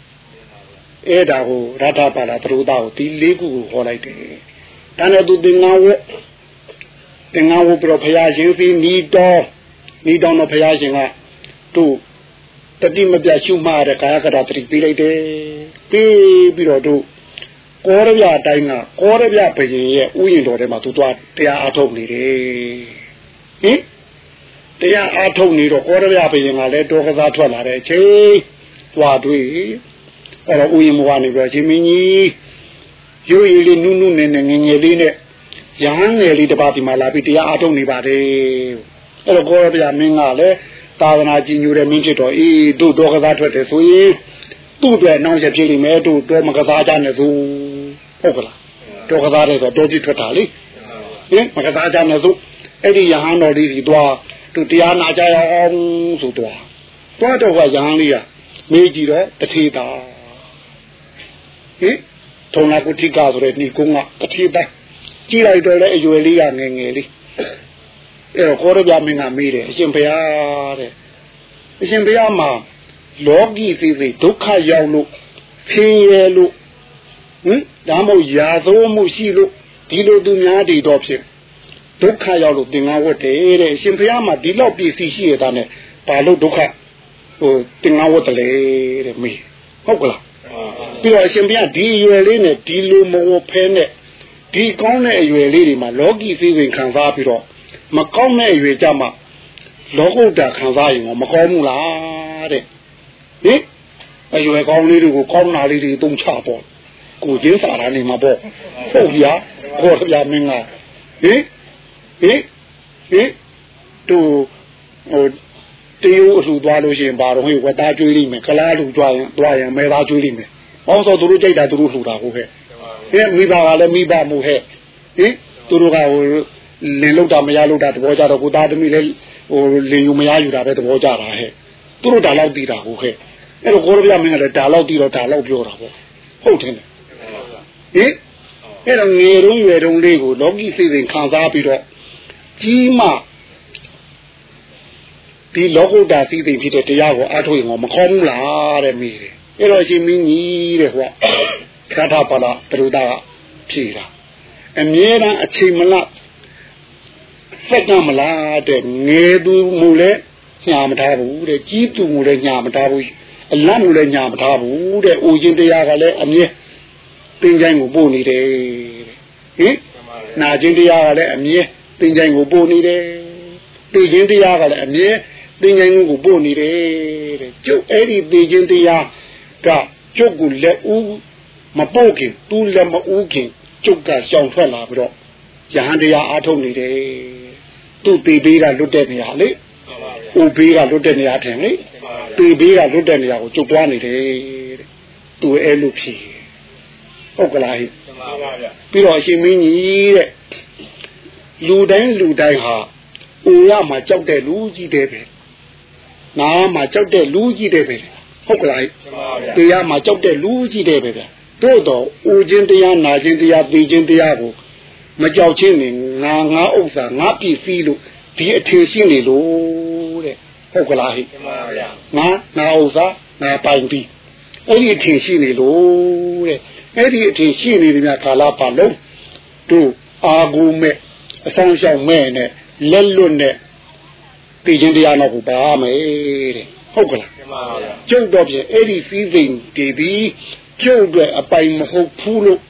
B: အဲ့ဒါကိုရထပါလာသရုသားကိုဒီလေးခုကိုဟောလိုက်တယ်ဒါနဲ့သူသင်္ကန်းဝတ်သင်္ကန်းဝတ်ပြီးတော့ဘုရားရှင်ပြီးနီတော်နီတော်တော့ဘုရားရှင်ကသူ့တတိမပြတ်ရှုမှတ်ရတဲ့ကာယကတာတတိပေးလိုက်တယ်ပြီးပြီးတော့တို့ ကောရပြအတိုင်းကကောရပြဘုရင်ရဲ့ဥယျာဉ်တော်ထဲမှာသူသွားတရားအားထုတ်နေတယ်ဟင်တရားအားထုတ်နေတော့ကောရပြဘုရင်ကလည်းတောကစားထွက်လာတဲ့အချိန်သွားတွေ့အဲ့တော့ဥယျာဉ်ဘဝနေပြီးတော့ရှင်မင်းကြီးရိုးရည်လေးနုနုနဲ့နဲ့ငယ်ငယ်လေးနဲ့ရဟန်းငယ်လေးတစ်ပါးဒီမှာလာပြီးတရားအားထုတ်နေပါတယ်အဲ့တော့ကောရပြမင်းကလည်းသာသနာကြီးညိုတဲ့မင်းဖြစ်တော့အေးတို့တောကစားထွက်တယ်ဆိုရင်သူ့အတွက်နောက်ချက်ဖြစ်လိမ့်မယ်တို့တောမကစားကြနဲ့ဆို ဟုတ်ကလားတောကစားတဲ့ဆိုတောကြည့်ထွက်တာလေဟင်မကစားကြနဲ့ဆိုအဲ့ဒီရဟန်းတော်လေးကြီးသွားသူတရားနာကြရအောင်ဆိုတော့သွားတော့ကရဟန်းလေးကမေးကြည့်တော့တထေတာဟင်ထုံလာကုတိကဆိုတဲ့ဒီကုန်းကတထေတာကြည့်လိုက်တော့လေအရွယ်လေးကငယ်ငယ်လေးအဲ့တော့ကိုရပြမင်းကမေးတယ်အရှင်ဘုရားတဲ့အရှင်ဘုရားမှာလောကီသေးသေးဒုက္ခရောက်လို့ဆင်းရဲလို့ ဟင်ဒါမှမဟုတ်ရာသိုးမှုရှိလို့ဒီလိုသူများတွေတော့ဖြစ်ဒုက္ခရောက်လို့သင်္ကန်းဝတ်တယ်တဲ့အရှင်ဘုရားမှာဒီလောက်ပစ္စည်းရှိရတာနဲ့ဘာလို့ဒုက္ခဟိုသင်္ကန်းဝတ်တယ်တဲ့မေးဟုတ်ကလားပြီးတော့အရှင်ဘုရားဒီအရွယ်လေးနဲ့ဒီလိုမဝတ်ဖဲနဲ့ဒီကောင်းတဲ့အရွယ်လေးတွေမှာလောကီသိစဉ်ခံစားပြီးတော့မကောင်းတဲ့အရွယ်ကြမှာလောကုတ္တခံစားရင်မကောင်းဘူးလားတဲ့ဟင်အရွယ်ကောင်းလေးတွေကိုကောင်းတာလေးတွေတုံးချပေါ့ ကိုချင်းစာတာနေမှာပေါ့ဟုတ်ပြခေါ်ပြမင်းကဟင်ဟင်ဟင်တူဟိုတေးအလှသွားလို့ရှိရင်ဘာတော့ဟိဝသားကျွေးလိမ့်မယ်ကလားလူကြွားရင်သွားရင်မဲသားကျွေးလိမ့်မယ်ဟောဆိုသူတို့ကြိုက်တာသူတို့လှူတာဟုတ်ဟဲ့ဟင်မိဘကလည်းမိဘမှုဟဲ့ဟင်သူတို့ကဟိုလင်လောက်တာမရလောက်တာသဘောကြတော့ကိုသားသမီးလည်းဟိုလင်ယူမရယူတာပဲသဘောကြတာဟဲ့သူတို့ဒါလောက်တည်တာဟုတ်ဟဲ့အဲ့တော့ကိုရပြမင်းကလည်းဒါလောက်တည်တော့ဒါလောက်ပြောတာပေါ့ဟုတ်တယ် ဟင်အဲ့တော့ငယ်တုန်းရွယ်တုန်းလေးကိုလောကီစိတ်စဉ်ခံစားပြီးတော့ကြီးမှဒီလောကုတ္တစိတ်စဉ်ဖြစ်တဲ့တရားကိုအားထုတ်ရင်မခေါ်ဘူးလားတဲ့မိတယ်အဲ့တော့ရှင်မင်းကြီးတဲ့ဟောခါထပါလာတရုဒကဖြေတာအမြဲတမ်းအချိန်မလစက်ကမလားတဲ့ငယ်သူမူလဲညာမထားဘူးတဲ့ကြီးသူမူလဲညာမထားဘူးအလတ်မူလဲညာမထားဘူးတဲ့အိုခြင်းတရားကလည်းအမြဲ သင်္ချိုင်းကိုပို့နေတယ်ဟင်နာခြင်းတရားကလည်းအမြဲသင်္ချိုင်းကိုပို့နေတယ်သိခြင်းတရားကလည်းအမြဲသင်္ချိုင်းကိုပို့နေတယ်တဲ့ကျုပ်အဲ့ဒီသိခြင်းတရားကကျုပ်ကိုလက်ဦးမပို့ခင်သူ့လက်မဦးခင်ကျုပ်ကရှောင်ထွက်လာပြီးတော့ယဟန်တရားအားထုတ်နေတယ်သူ့ပေပေးကလွတ်တဲ့နေရာလေဥပေးကလွတ်တဲ့နေရာထင်လေပေပေးကလွတ်တဲ့နေရာကိုကျုပ်သွားနေတယ်တဲ့သူအဲ့လိုဖြစ် ဟုတ်ကလားဟိပြီးတော့အရှင်မင်းကြီးတဲ့လူတိုင်းလူတိုင်းဟာအိုရမှာကြောက်တဲ့လူကြီးတဲ့ပဲနားမှာကြောက်တဲ့လူကြီးတဲ့ပဲဟုတ်ကလားဟိတရားမှာကြောက်တဲ့လူကြီးတဲ့ပဲဗျတို့တော့အိုခြင်းတရားနာခြင်းတရားသိခြင်းတရားကိုမကြောက်ချင်းနေငါငါဥစ္စာငါပစ္စည်းလို့ဒီအထင်ရှိနေလို့တဲ့ဟုတ်ကလားဟိငါငါဥစ္စာငါပိုင်ပြီးအဲ့ဒီအထင်ရှိနေလို့တဲ့ အဲ့ဒီအထင်ရှိနေတဲ့များကာလပတ်လုံးတို့အာဂုမဲ့အဆောင်ရှောက်မဲ့နဲ့လက်လွတ်နဲ့ပြည်ချင်းတရားတော့ကိုပါမယ်တဲ့ဟုတ်ကလားကျုပ်တော့ပြင်အဲ့ဒီစည်းစိမ်တည်ပြီးကျုပ်အတွက်အပိုင်မဟုတ်ဘူးလို့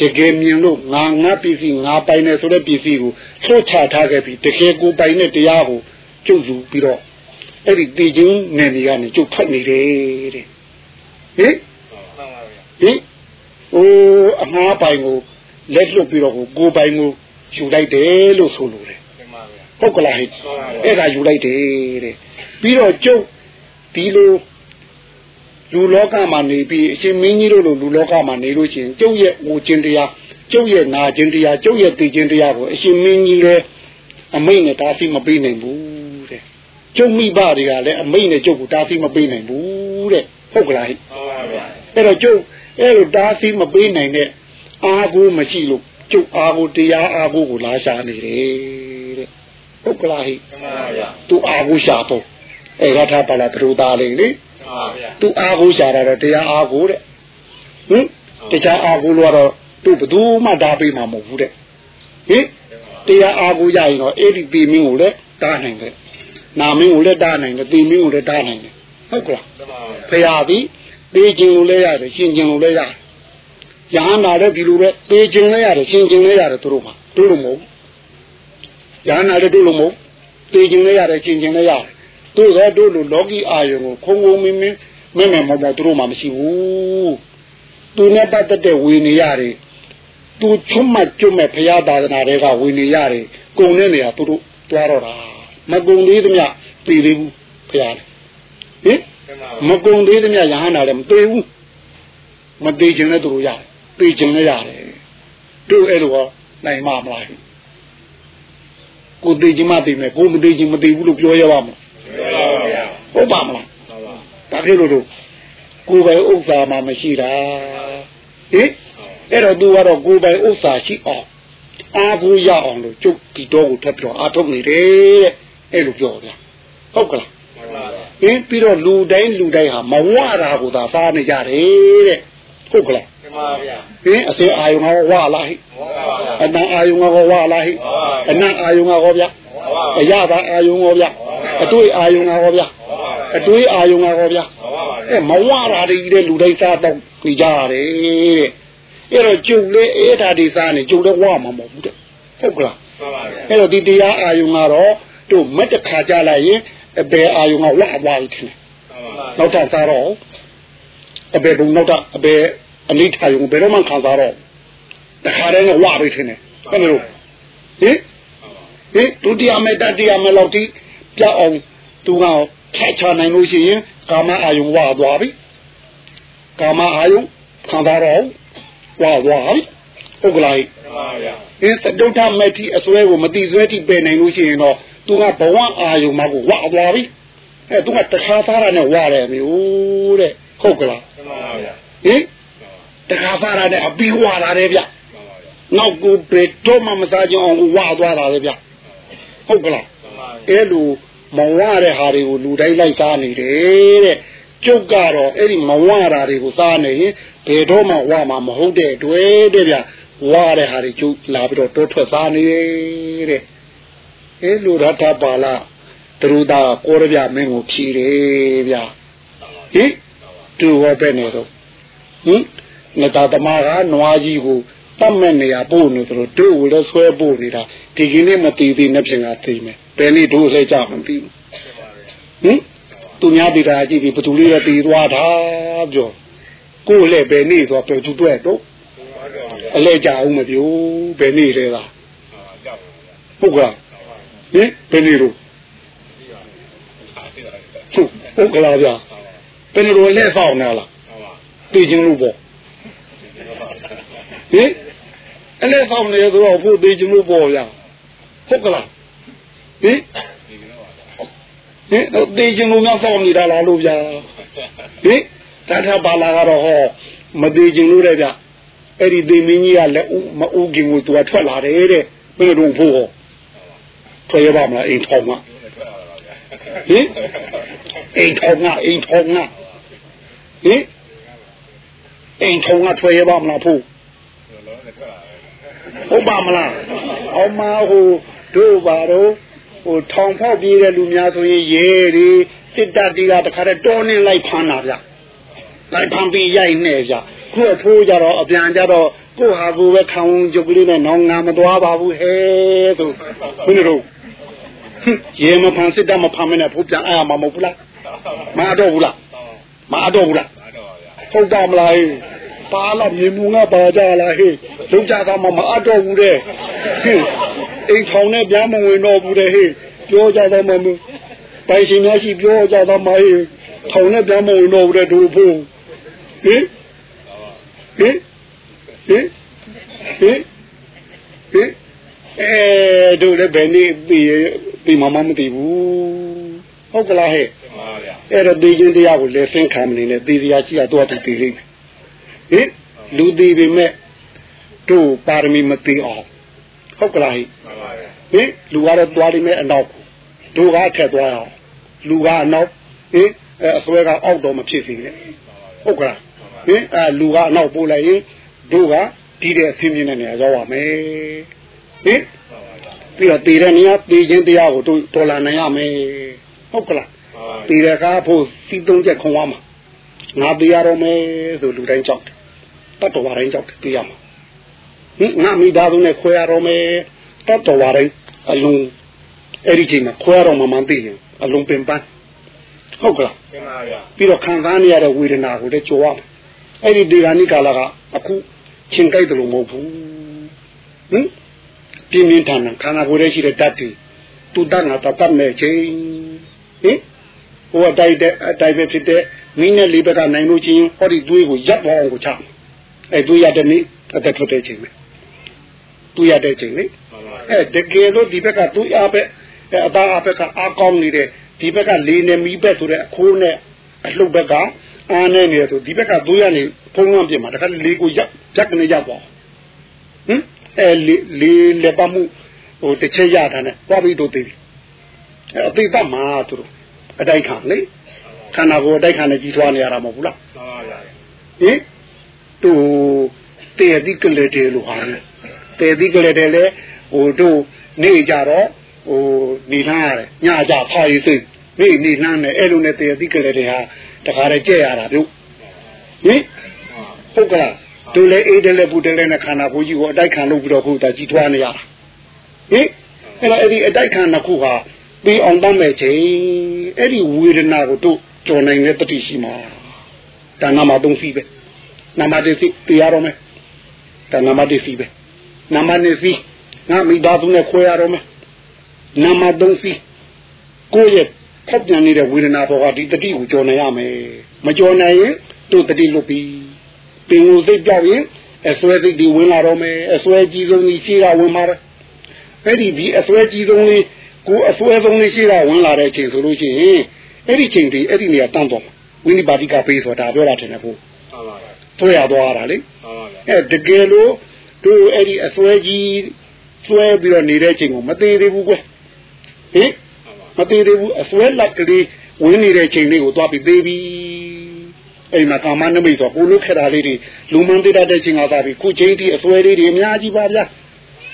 B: တကယ်မြင်လို့ငါငါပစ္စည်းငါပိုင်နေဆိုတဲ့ပစ္စည်းကိုလှုပ်ချထားခဲ့ပြီးတကယ်ကိုပိုင်တဲ့တရားကိုကျုပ်ယူပြီးတော့အဲ့ဒီတေချင်းနယ်နေကနေကျုပ်ထွက်နေတယ်တဲ့ဟင်
C: မှန်ပါဗျာ
B: ဟင် ဟိုအငှားပိုင်ကိုလက်လွတ်ပြီးတော့ကိုကိုယ်ပိုင်ကိုယူလိုက်တယ်လို့ဆိုလိုတယ်
C: မှန်ပါဗျာ
B: ဟုတ်ကလားဟိအဲ့ဒါယူလိုက်တယ်တဲ့ပြီးတော့ကျုပ်ဒီလိုလူလောကမှာနေပြီးအရှင်မင်းကြီးတို့လိုလူလောကမှာနေလို့ရှိရင်ကျုပ်ရဲ့ဟိုခြင်းတရားကျုပ်ရဲ့နာခြင်းတရားကျုပ်ရဲ့သိခြင်းတရားကိုအရှင်မင်းကြီးလည်းအမိန့်နဲ့တားဆီးမပေးနိုင်ဘူးတဲ့ကျုပ်မိဘတွေကလည်းအမိန့်နဲ့ကျုပ်ကိုတားဆီးမပေးနိုင်ဘူးတဲ့ဟုတ်ကလားဟိ
C: မှန်ပါဗျာ
B: အဲ့တော့ကျုပ် အဲ့လိုတားဆီးမပေးနိုင်တဲ့အာကိုမရှိလို့ကျုပ်အာကိုတရားအာကိုကိုလာရှာနေတယ်တဲ့ဟုတ်ကလားဟိ
C: မှန်ပါဗျာ
B: သူအာကိုရှာတော့အဲ့ရထားပါလားသူတို့သားလေးလေ
C: မှန်ပါဗျာ
B: သူအာကိုရှာတာတော့တရားအာကိုတဲ့ဟင်တရားအာကိုလို့ကတော့သူဘယ်သူမှဒါပေးမှာမဟုတ်ဘူးတဲ့ဟင်တရားအာကိုရရင်တော့အဲ့ဒီပေမင်းကိုလည်းတားနိုင်တယ်နာမင်းကိုလည်းတားနိုင်တယ်ပေမင်းကိုလည်းတားနိုင်တယ်ဟုတ်ကလား
C: မှန်ပါဗျာ
B: ဖရာသည် ပေးခြင်းလို့လည်းရတယ်ရှင်ခြင်းလို့လည်းရတယ်ယဟန္တာလည်းဒီလိုပဲပေးခြင်းလည်းရတယ်ရှင်ခြင်းလည်းရတယ်သူတို့မှာတို့လို့မဟုတ်ယဟန္တာလည်းတို့လို့မဟုတ်ပေးခြင်းလည်းရတယ်ရှင်ခြင်းလည်းရတယ်တို့သောတို့လိုလောကီအာယုံကိုခုံခုံမင်းမင်းမဲမဲမောမောသူတို့မှာမရှိဘူးသူနဲ့ပတ်သက်တဲ့ဝေနေရတယ်သူချွတ်မှတ်ကျွတ်မဲ့ဖရာသာသနာတွေကဝေနေရတယ်ကုံတဲ့နေရာသူတို့တွားတော့တာမကုံသေးသမျှပြည်သေးဘူးဖရာဟင်
C: မှန်ပါ
B: မကုံသေးသမျှရဟန္တာလည်းမသေးဘူးမသေးခြင်းလည်းသူတို့ရတယ်သေခြင်းလည်းရတယ်တို့အဲ့လိုဟောနိုင်မှာမလားကိုသေခြင်းမသေးမယ်ကိုမသေးခြင်းမသေးဘူးလို့ပြောရပါမလား
C: မှန်ပါဗျာ
B: ဟုတ်ပါမလား
C: မှန်ပါ
B: ဒါဖြစ်လို့တို့ကိုယ်ပိုင်ဥစ္စာမှမရှိတာဟင်အဲ့တော့သူကတော့ကိုယ်ပိုင်ဥစ္စာရှိအောင်အားကိုးရအောင်လို့ကျုပ်ဒီတော့ကိုထပ်ပြီးတော့အားထုတ်နေတယ်တဲ့အဲ့လိုပြောဗျာဟုတ်ကလား
C: မှန်ပါဗျာ
B: ဟင်းပြီးတော့လူတိုင်းလူတိုင်းဟာမဝတာကိုသာစားနေကြတယ်တဲ့ဟုတ်ကလား
C: မှန်ပါဗျာ
B: ဟင်းအစင်အာယုံကဝလားဟိ
C: မှန်ပါဗျာ
B: အနံအာယုံကဝလားဟိအနံအာယုံကဟောဗျအရသာအာယုံဟောဗျအတွေ့အာယုံကဟောဗျအတွေ့အာယုံကဟောဗျအဲမဝတာတွေကြီးတဲ့လူတိုင်းစားတော့ကြကြရတယ်တဲ့အဲ့တော့ကျုပ်လေအဲ့ဒါတွေစားနေကျုပ်လည်းဝမှာမဟုတ်ဘူးတဲ့ဟုတ်ကလား
C: မှန်ပါဗျာ
B: အဲ့တော့ဒီတရားအာယုံကတော့တို့မက်တခါကြလိုက်ရင် အပေအာယုံကဝဝသွားပြီထင်တယ်နောက်ထပ်စားတော့အပေဘုံနောက်ထပ်အပေအနိဋ္ဌာယုံဘယ်တော့မှခံစားတော့တခါတည်းနဲ့ဝပြီထင်တယ်ဟုတ်မလို့ဟင်ဟင်ဒုတိယမေတ္တတိယမေလောက်တိပြအောင်သူကဖြတ်ချနိုင်လို့ရှိရင်ကာမအာယုံဝသွားပြီကာမအာယုံခံစားတော့ဝသွားပြီဟုတ်ကလား
C: မှန်ပါဗျာ
B: ဟင်သတုဋ္ဌမေတ္တိအစွဲကိုမတိစွဲတိပယ်နိုင်လို့ရှိရင်တော့ သူကဘဝအာယုံမှာကိုဝသွားပြီအဲသူကတခါစားတာနဲ့ဝတယ်မျိုးတဲ့ဟုတ်ကလား
C: မှန်ပါဗျာ
B: ဟင်တခါစားတာနဲ့အပြီးဝလာတယ်ဗျ
C: မှန်ပါဗျာ
B: နောက်ကိုဘယ်တော့မှမစားကြအောင်ကိုဝသွားတာလေဗျဟုတ်ကလား
C: မှန်ပါဗျာ
B: အဲလိုမဝတဲ့ဟာတွေကိုလူတိုင်းလိုက်စားနေတယ်တဲ့ကျုပ်ကတော့အဲ့ဒီမဝတာတွေကိုစားနေရင်ဘယ်တော့မှဝမှာမဟုတ်တဲ့တွေ့တဲ့ဗျဝတဲ့ဟာတွေကျုပ်လာပြီးတော့တိုးထွက်စားနေတဲ့ အဲလိုရထပါလာသူတို့သားကိုရဗျမင်းကိုဖြီးတယ်ဗျဟင်သူဟောပဲနေတော့ဟင်ငတာသမားကနွားကြီးကိုတတ်မဲ့နေရပို့နေသူတို့တို့ကိုလည်းဆွဲပို့နေတာဒီကနေ့မတည်သေးနဲ့ပြင်ကသိမယ်ဘယ်နည်းတို့လဲကြမသိဘူးဟင်သူများဒီတာကြည့်ပြီးဘသူလေးကတည်သွားတာပြောကိုယ်လည်းဘယ်နည်းဆိုတော့သူတွေ့တော့အလဲကြအောင်မပြောဘယ်နည်းလဲလားဟုတ်ကလား ဟင်ဘယ်နည်းတို့ဟုတ်ဟုတ်ကလားဗျာဘယ်နည်းတို့လဲဆောင်နေလားသိချင်းလို့ပေါ့ဟင်အလဲဆောင်နေဆိုတော့ဖို့သိချင်းလို့ပေါ့ဗျာဟုတ်ကလားဟင်ဟင်တော့သိချင်းလို့များဆောင်နေတာလားလို့ဗျာဟင်တထပါလာကတော့ဟောမသိချင်းလို့တဲ့ဗျအဲ့ဒီသိမင်းကြီးကလည်းမအူးခင်ကိုသူကထွက်လာတယ်တဲ့ဘယ်လိုဖို့ဟော ထွက်ရပါမလားအိမ်ထောင်ကဟင်အိမ်ထောင်ကအိမ်ထောင်ကဟင်အိမ်ထောင်ကထွက်ရပါမလားဖို့ဟုတ်ပါမလားအောင်မဟိုတို့ပါတော့ဟိုထောင်ဖောက်ပြေးတဲ့လူများဆိုရင်ရဲတွေစစ်တပ်တွေကတခါတည်းတောင်းနေလိုက်ဖမ်းတာဗျလိုက်ဖမ်းပြီးရိုက်နေဗျခုအဖိုးကြတော့အပြန်ကြတော့ကိုဟာကိုပဲခံဝန်ကြုတ်ကလေးနဲ့နောင်ငါမသွားပါဘူးဟဲ့ဆိုဘယ်လို ရေမဖန်စစ်တမဖန်မနဲ့ဖို့ပြန်အားမှာမဟုတ်ဘူးလားမအားတော့ဘူးလားမအားတော့ဘူးလား
C: ပါတော့ဗျာ
B: ဟုတ်တာမလားဟဲ့ပါလာမြေမူငါပါကြလားဟဲ့လုံးကြတာမှမအားတော့ဘူးတဲ့ဟင်အိမ်ထောင်နဲ့ပြန်မဝင်တော့ဘူးတဲ့ဟဲ့ပြောကြတော့မှမပိုင်ရှင်များရှိပြောကြတော့မှဟဲ့ထောင်နဲ့ပြန်မဝင်တော့ဘူးတဲ့တို့ဖို့ဟင်ဟင်ဟင်ဟင်ဟင် အဲတို့လည်းဘယ်နည်းပြီးပြီးမှမမသိဘူးဟုတ်ကလားဟဲ့
C: ပါဗျာ
B: အဲ့တော့သိချင်းတရားကိုလည်းဆင်းခံမနေနဲ့သိတရားရှိရတော့တူသိလိမ့်မယ်ဟင်လူသိပေမဲ့တို့ပါရမီမသိအောင်ဟုတ်ကလားဟိ
C: ပါပါဗျာ
B: ဟင်လူကတော့သွားလိမ့်မယ်အနောက်ကိုတို့ကထက်သွားအောင်လူကအနောက်ဟင်အဲအစွဲကအောက်တော့မဖြစ်စေနဲ့ဟုတ်ကလားဟင်အဲလူကအနောက်ပို့လိုက်ရင်တို့ကတီးတဲ့အဆင်းမြင့်တဲ့နေရာရောက်ပါမယ် ဟင်
C: ပါပါဗျာ
B: ပြီးတော့တည်တဲ့နေရာတည်ချင်းတရားကိုတို့တော်လာနိုင်ရမယ်ဟုတ်ကလား
C: ပါပါ
B: တည်တဲ့ကားဖို့စီသုံးချက်ခွန်သွားမှာငါပြရတော့မယ်ဆိုလူတိုင်းကြောက်တယ်တတ်တော်တိုင်းကြောက်တယ်ပြရမှာဟင်ငါမိသားစုနဲ့ခွဲရတော့မယ်တတ်တော်တိုင်းအလုံးအဲ့ဒီချိန်မှာခွဲရတော့မှမသိရင်အလုံးပင်ပန်းဟုတ်ကလား
C: သင်ပါဗျာ
B: ပြီးတော့ခံစားနေရတဲ့ဝေဒနာကိုလည်းကြော်ရမယ်အဲ့ဒီဒီဂာနိကာလကအခုချင်းကြိုက်တယ်လို့မဟုတ်ဘူးဟင် ပြင်းပြင်းထန်ထန်ခန္ဓာကိုယ်ရဲ့ရှိတဲ့ဓာတ်တွေသူတတ်ငါတတ်မဲ့ချင်းဟင်ဟိုအတိုက်တဲ့အတိုက်ပဲဖြစ်တဲ့မင်းနဲ့လေးဘက်ကနိုင်လို့ချင်းဟောဒီသွေးကိုရပ်သွားအောင်ကိုချမယ်အဲသွေးရတဲ့နေ့အသက်ထွက်တဲ့ချိန်ပဲသွေးရတဲ့ချိန်လေ
C: ပါပါ
B: အဲတကယ်လို့ဒီဘက်ကသွေးအားပဲအဲအသားအားဘက်ကအားကောင်းနေတဲ့ဒီဘက်ကလေးနဲ့မီးဘက်ဆိုတဲ့အခိုးနဲ့အလှုပ်ဘက်ကအားနေနေတယ်ဆိုဒီဘက်ကသွေးရနေဖုံးလွှမ်းပြမှာတခါလေးကိုရပ်ရပ်ကနေရပ်သွားဟင် အဲလေးလေးလက်ပတ်မှုဟိုတစ်ချက်ရတာနဲ့သွားပြီးတော့သိပြီအဲအသိတတ်မှာသူတို့အတိုက်ခံလေခန္ဓာကိုယ်အတိုက်ခံနဲ့ကြီးထွားနေရတာမဟုတ်ဘူးလား
C: ပါပါဗျာ
B: ဟင်သူတေတိကလေးတေလို့ဟာလေတေတိကလေးတေလေဟိုတို့နေကြတော့ဟိုနေလှမ်းရတယ်ညကြဖာရီစိတ်နေနေလှမ်းတယ်အဲ့လိုနဲ့တေတိကလေးတေဟာတခါတည်းကြက်ရတာပြုဟင်ဟုတ်ကလား တို့လေအေးတယ်လေပူတယ်လေနဲ့ခန္ဓာကိုယ်ကြီးကိုအတိုက်ခံလုပ်ပြီးတော့ခုတကြီးထွားနေရတာဟင်အဲ့တော့အဲ့ဒီအတိုက်ခံနှစ်ခုဟာပြီးအောင်တတ်မဲ့ချိန်အဲ့ဒီဝေဒနာကိုတို့ကြော်နိုင်တဲ့တတိရှိမှာဒါနာမသုံးစီပဲနာမတေစီတရားတော်မယ်ဒါနာမတေစီပဲနာမနေစီငါမိသားစုနဲ့ခွဲရတော့မယ်နာမသုံးစီကိုယ့်ရဲ့ဖက်ပြန်နေတဲ့ဝေဒနာဘောကဒီတတိကိုကြော်နေရမယ်မကြော်နိုင်ရင်တို့တတိလွတ်ပြီ ပင်ကိုစိတ်ပြောက်ရင်အစွဲစိတ်ဒီဝင်လာတော့မယ်အစွဲကြီးဆုံးကြီးရှိတာဝင်มาတယ်အဲ့ဒီဒီအစွဲကြီးဆုံးလေးကိုအစွဲဆုံးလေးရှိတာဝင်လာတဲ့ချိန်ဆိုလို့ရှိရင်အဲ့ဒီချိန်ဒီအဲ့ဒီနေရာတန်းတော့မှာဝိနိပါတိကပေးဆိုတာပြောတာထင်တယ်ကို
C: ပါပါဗျာ
B: ဆွဲရသွားတာလေ
C: ပါပါဗျာ
B: အဲတကယ်လို့တို့အဲ့ဒီအစွဲကြီးဆွဲပြီးတော့နေတဲ့ချိန်ကိုမသေးသေးဘူးကွဟင်မသေးသေးဘူးအစွဲလက်ကလေးဝင်နေတဲ့ချိန်လေးကိုသွားပြီးသေးပြီ အဲ့မှာကာမနမိတ်ဆိုကိုလုခက်တာလေးတွေလူမန်းသေးတဲ့ချိန်ကသွားပြီးခုချိန်ဒီအစွဲလေးတွေအများကြီးပါဗျာ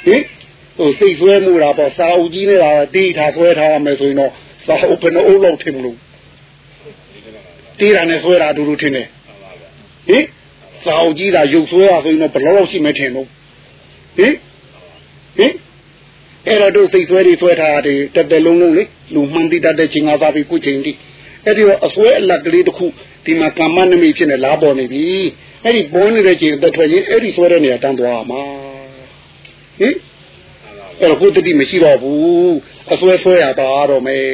B: ဟင်ဟိုစိတ်ဆွဲမှုတာပေါ့စာအုပ်ကြီးနေတာတီးထားဆွဲထားရမယ်ဆိုရင်တော့စာအုပ်ဘယ်နှအုပ်လောက်ထင်မလို့တီးတာနဲ့ဆွဲတာအတူတူထင်တယ်
C: ပါပါဗျာ
B: ဟင်စာအုပ်ကြီးတာရုပ်ဆွဲရဆိုရင်တော့ဘယ်လောက်လောက်ရှိမှထင်တော့ဟင်ဟင်အဲ့တော့တို့စိတ်ဆွဲတွေဆွဲထားတယ်တက်တက်လုံးလုံးလေလူမှန်တိတတ်တဲ့ချိန်ကစားပြီးခုချိန်တိအဲ့ဒီတော့အဆွဲအလက်ကလေးတစ်ခု ဒီမှာကာမနမိတ်ဖြစ်နေလားပေါ်နေပြီအဲ့ဒီပေါ်နေတဲ့ချိန်အသက်ထွက်ရင်အဲ့ဒီဆွဲတဲ့နေရာတန်းသွားရမှာဟင်အဲ့တော့ကိုယ်တတိမရှိတော့ဘူးအဆွဲဆွဲရပါတော့မယ်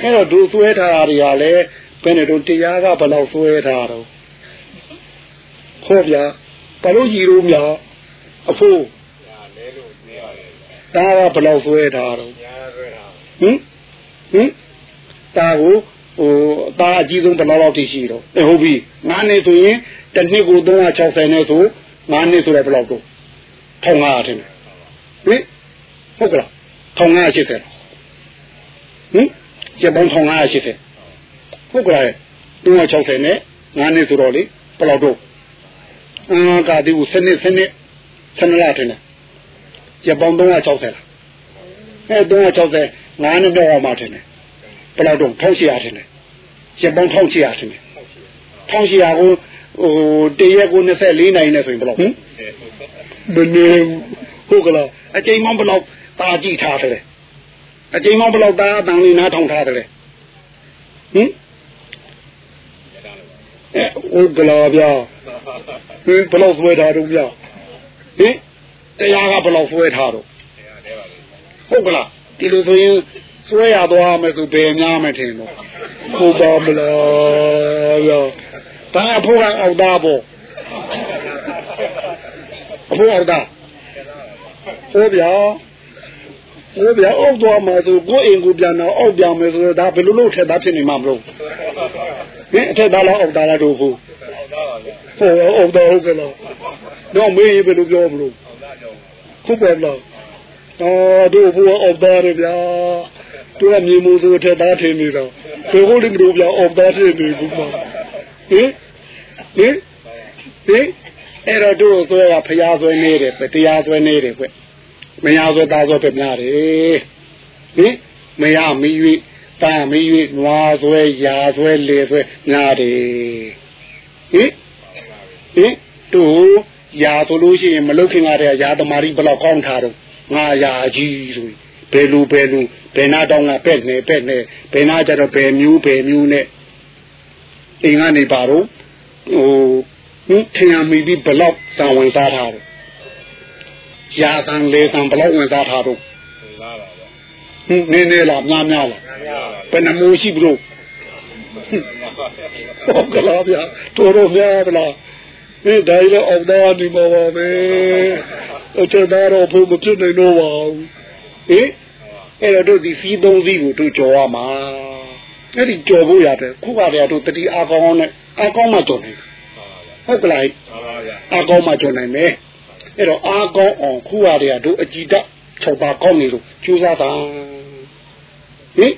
B: အဲ့တော့ဒုဆွဲထားတာတွေကလည်းဘယ်နဲ့တော့တရားကဘယ်လောက်ဆွဲထားတော့ဟောဗျာဘာလို့ကြီးလို့များအဖိုး
C: ညာလဲလို့နေရတယ်
B: ဒါကဘယ်လောက်ဆွဲထားတော့
C: ညာဆွဲတာ
B: ဟင်ဟင်ဒါကို ဟိုအသားအကြီးဆုံးဘယ်လောက်လောက်ထိရှိတော့အဲဟုတ်ပြီငါးနှစ်ဆိုရင်တစ်နှစ်ကို360နဲ့ဆိုငါးနှစ်ဆိုတော့ဘယ်လောက်တော့1500ထင်တယ်ဟင်ဟုတ်ကလား1580ဟင်ကျပေါင်း1580ဟုတ်ကလား360နဲ့ငါးနှစ်ဆိုတော့လေဘယ်လောက်တော့အာကတိကိုစနစ်စနစ်စနစ်လာတယ်ကျပေါင်း360လားအဲ360ငါးနှစ်တော့မှထင်တယ် ဘယ်လောက်တော့1800ထင်တယ်ကျပေါင်း1800ထင်တယ်1800ကိုဟိုတရက်ကို24နိုင်နေဆိုရင်ဘယ်လောက်ဟင်မနေဟုတ်ကလားအချိန်မှဘယ်လောက်တာကြည့်ထားတယ်ဟအချိန်မောင်းဘလောက်သားအတန်လေးနားထောင်ထားတယ်လေဟင်အဲဟုတ်ကလားဗျာဟင်ဘလောက်ဆွဲထားတော့ဗျာဟင်တရားကဘလောက်ဆွဲထားတော့ဟုတ်ကလားဒီလိုဆိုရင် ဆွဲရသွားမယ်ဆိုဘယ်များမထင်တော့ဟုတ်ပါမလားဗျာဘာအဖို့ကအောက်သားပေါ့အဖို့အောက်သားဟုတ်ဗျာဟုတ်ဗျာအောက်သွားမှာဆိုကိုယ်အိမ်ကိုပြန်တော့အောက်ပြန်မယ်ဆိုတော့ဒါဘယ်လိုလုပ်ထက်သားဖြစ်နေမှာမလို့ဟင်အထက်သားလားအောက်သားလားတို့ဟုတ်ဟုတ်အောက်သားဟုတ်ကဲ့လားတော့မေးရင်ဘယ်လိုပြောမလို့ဟုတ်ပါလားအော်တို့ဘုရားအောက်သားရဗျာ တို့ကမြေမိုးဆိုထက်သားထင်နေတော့ဒီကိုလိမလို့ဗျာအောက်သားထင်နေဘူးမှာဟင်ဟင်ဟင်အဲ့တော့တို့ဆိုရဖျားဆွဲနေတယ်တရားဆွဲနေတယ်ကွမရဆွဲသားဆွဲပြများတယ်ဟင်မရမီ၍တာမီ၍နွားဆွဲရာဆွဲလေဆွဲများတယ်ဟင်ဟင်တို့ရာဆိုလို့ရှိရင်မလုခင်ကတည်းကရာသမารီဘလောက်ကောင်းထားတော့ငါရာကြီးဆို ဘယ်လူဘယ်လူဘယ်နာတောင်းကပဲ့နေပဲ့နေဘယ်နာကြတော့ဘယ်မျိုးဘယ်မျိုးနဲ့အိမ်ကနေပါတော့ဟိုဟင်ထင်ရမိပြီးဘလောက်စံဝင်စားထားတယ်ရာသံလေသံဘလောက်ဝင်စားထားတော့ဟင်နေနေလားများများလားဘယ်နှမျိုးရှိဘလို့ဟုတ်ကလားဗျာတော်တော်များဗလားဒီတိုင်းလည်းအောင်သားဒီမှာပါမယ်အချမ်းသားတော့ဘုမဖြစ်နိုင်တော့ပါဘူး ဟင်အဲ့တော့တို့ဒီစီးသုံးစီးကိုတို့ကြော်ရမှာအဲ့ဒီကြော်ဖို့ရတယ်ခုကတည်းကတို့တတိအားကောင်းနဲ့အားကောင်းမှကြော်တယ်ဟုတ်ကလားအားကောင်းမှကြော်နိုင်မယ်အဲ့တော့အားကောင်းအောင်ခုရတဲ့တို့အကြည်တ6ပါကောင်းနေလို့ကြိုးစားတာဟင်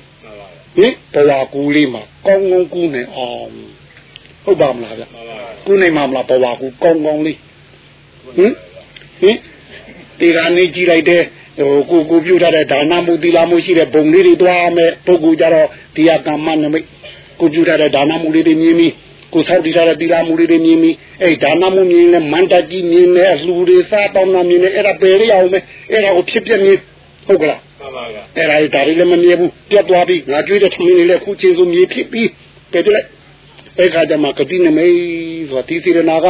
B: ဟင်ဘဝကူလေးမှာကောင်းကောင်းကူးနေအောင်ဟုတ်ပါမလားဗျကူးနိုင်မှာမလားဘဝကူကောင်းကောင်းလေးဟင်ဟင်ဒီကနေကြည့်လိုက်တဲ့ ဟိုကိုကိုပြုထားတဲ့ဒါနမှုသီလမှုရှိတဲ့ဘုံလေးတွေတွားမယ်ပုဂ္ဂိုလ်ကြတော့ဒီဟာကမ္မနမိတ်ကိုပြုထားတဲ့ဒါနမှုလေးတွေမြင်ပြီးကိုဆောက်တည်ထားတဲ့သီလမှုလေးတွေမြင်ပြီးအဲ့ဒါနမှုမြင်လဲမန္တကြီးမြင်လဲအလှူတွေစားပေါင်းတာမြင်လဲအဲ့ဒါပယ်ရအောင်မယ်အဲ့ဒါကိုဖြစ်ပြနေဟုတ်ကလားမှန်ပါဗျာအဲ့ဒါဒါတွေလည်းမမြင်ဘူးပြတ်သွားပြီငါကြွေးတဲ့ထမင်းလေးလည်းခုချင်းစုမြေဖြစ်ပြီးပယ်ပြလိုက်အဲ့ခါကျမှကတိနမိတ်ဆိုတာဒီစီရနာက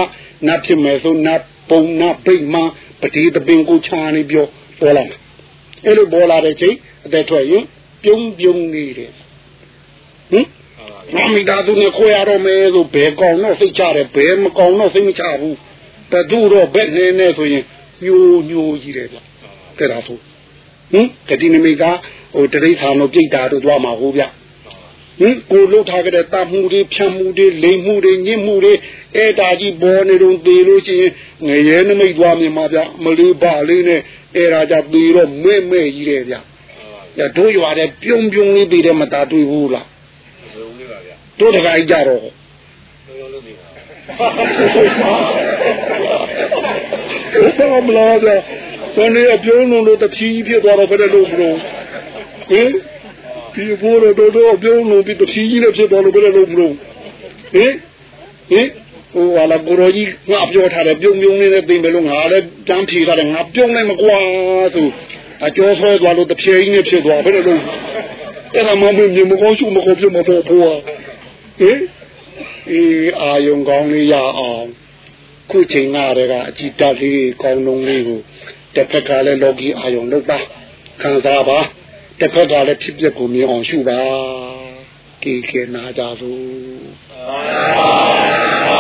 B: နတ်ဖြစ်မယ်ဆိုနတ်ပုံနတ်ပိတ်မှပတိတပင်ကိုချာနေပြော ပေါ်လာတယ်အဲ့လိုပေါ်လာတဲ့ချိန်အသက်ထွက်ရင်ပြုံးပြုံးနေတယ်ဟင်မမိသားစုနဲ့ခွဲရတော့မယ်ဆိုဘယ်ကောင်တော့စိတ်ချတယ်ဘယ်မကောင်တော့စိတ်မချဘူးတတူတော့ဘက်နေနေဆိုရင်ညိုညိုကြီးတယ်ဗျတဲ့ဒါဆိုဟင်ကတိနမိတ်ကဟိုတရိษံတို့ပြိတ္တာတို့သွားမှာဟုတ်ဗျဟင်ကိုလှုပ်ထားကြတဲ့တမှုတွေဖြတ်မှုတွေလိမ်မှုတွေညစ်မှုတွေအဲ့ဒါကြီးပေါ်နေတော့သေလို့ရှိရင်ငရဲနမိတ်သွားမြင်မှာဗျမလေးပါလေးနဲ့ အဲ့ဒါကြသေတော့မဲ့မဲ့ကြီးတယ်ဗျညတို့ရွာတဲ့ပြုံးပြုံးလေးသေးတယ်မတာတွေ့ဘူးလားတို့တခါကြီးကြတော့ဟုတ်ပါမလားဗျဆန်နေအပြုံးလုံးလို့တဖြည်းဖြစ်သွားတော့ဘယ်လိုလုပ်မလို့ဟင်ဒီဘိုးတော်တော်အပြုံးလုံးဒီတဖြည်းကြီးနဲ့ဖြစ်သွားလို့ဘယ်လိုလုပ်မလို့ဟင်ဟင် ဟိုဟာလာကိုရောကြီးငါပြောထားတယ်ပြုံပြုံလေးနဲ့သိမလို့ငါလည်းတန်းဖြေထားတယ်ငါပြုံလိုက်မကွာဆိုအကျော်ဆွဲသွားလို့တဖြည်းကြီးနဲ့ဖြစ်သွားဘယ်လိုလုပ်အဲ့ဒါမှမမြင်မကောင်းရှုမကောင်းပြမတော့ဘိုးဟာဟင်အေးအာယုံကောင်းလေးရအောင်ခုချိန်ကတည်းကအကြည်တက်လေးကောင်းလုံးလေးကိုတစ်ဖက်ကလည်းလောကီအာယုံလုပ်ပါခံစားပါတစ်ဖက်ကလည်းဖြစ်ပျက်ကိုမြင်အောင်ရှုပါကေကေနာကြသို့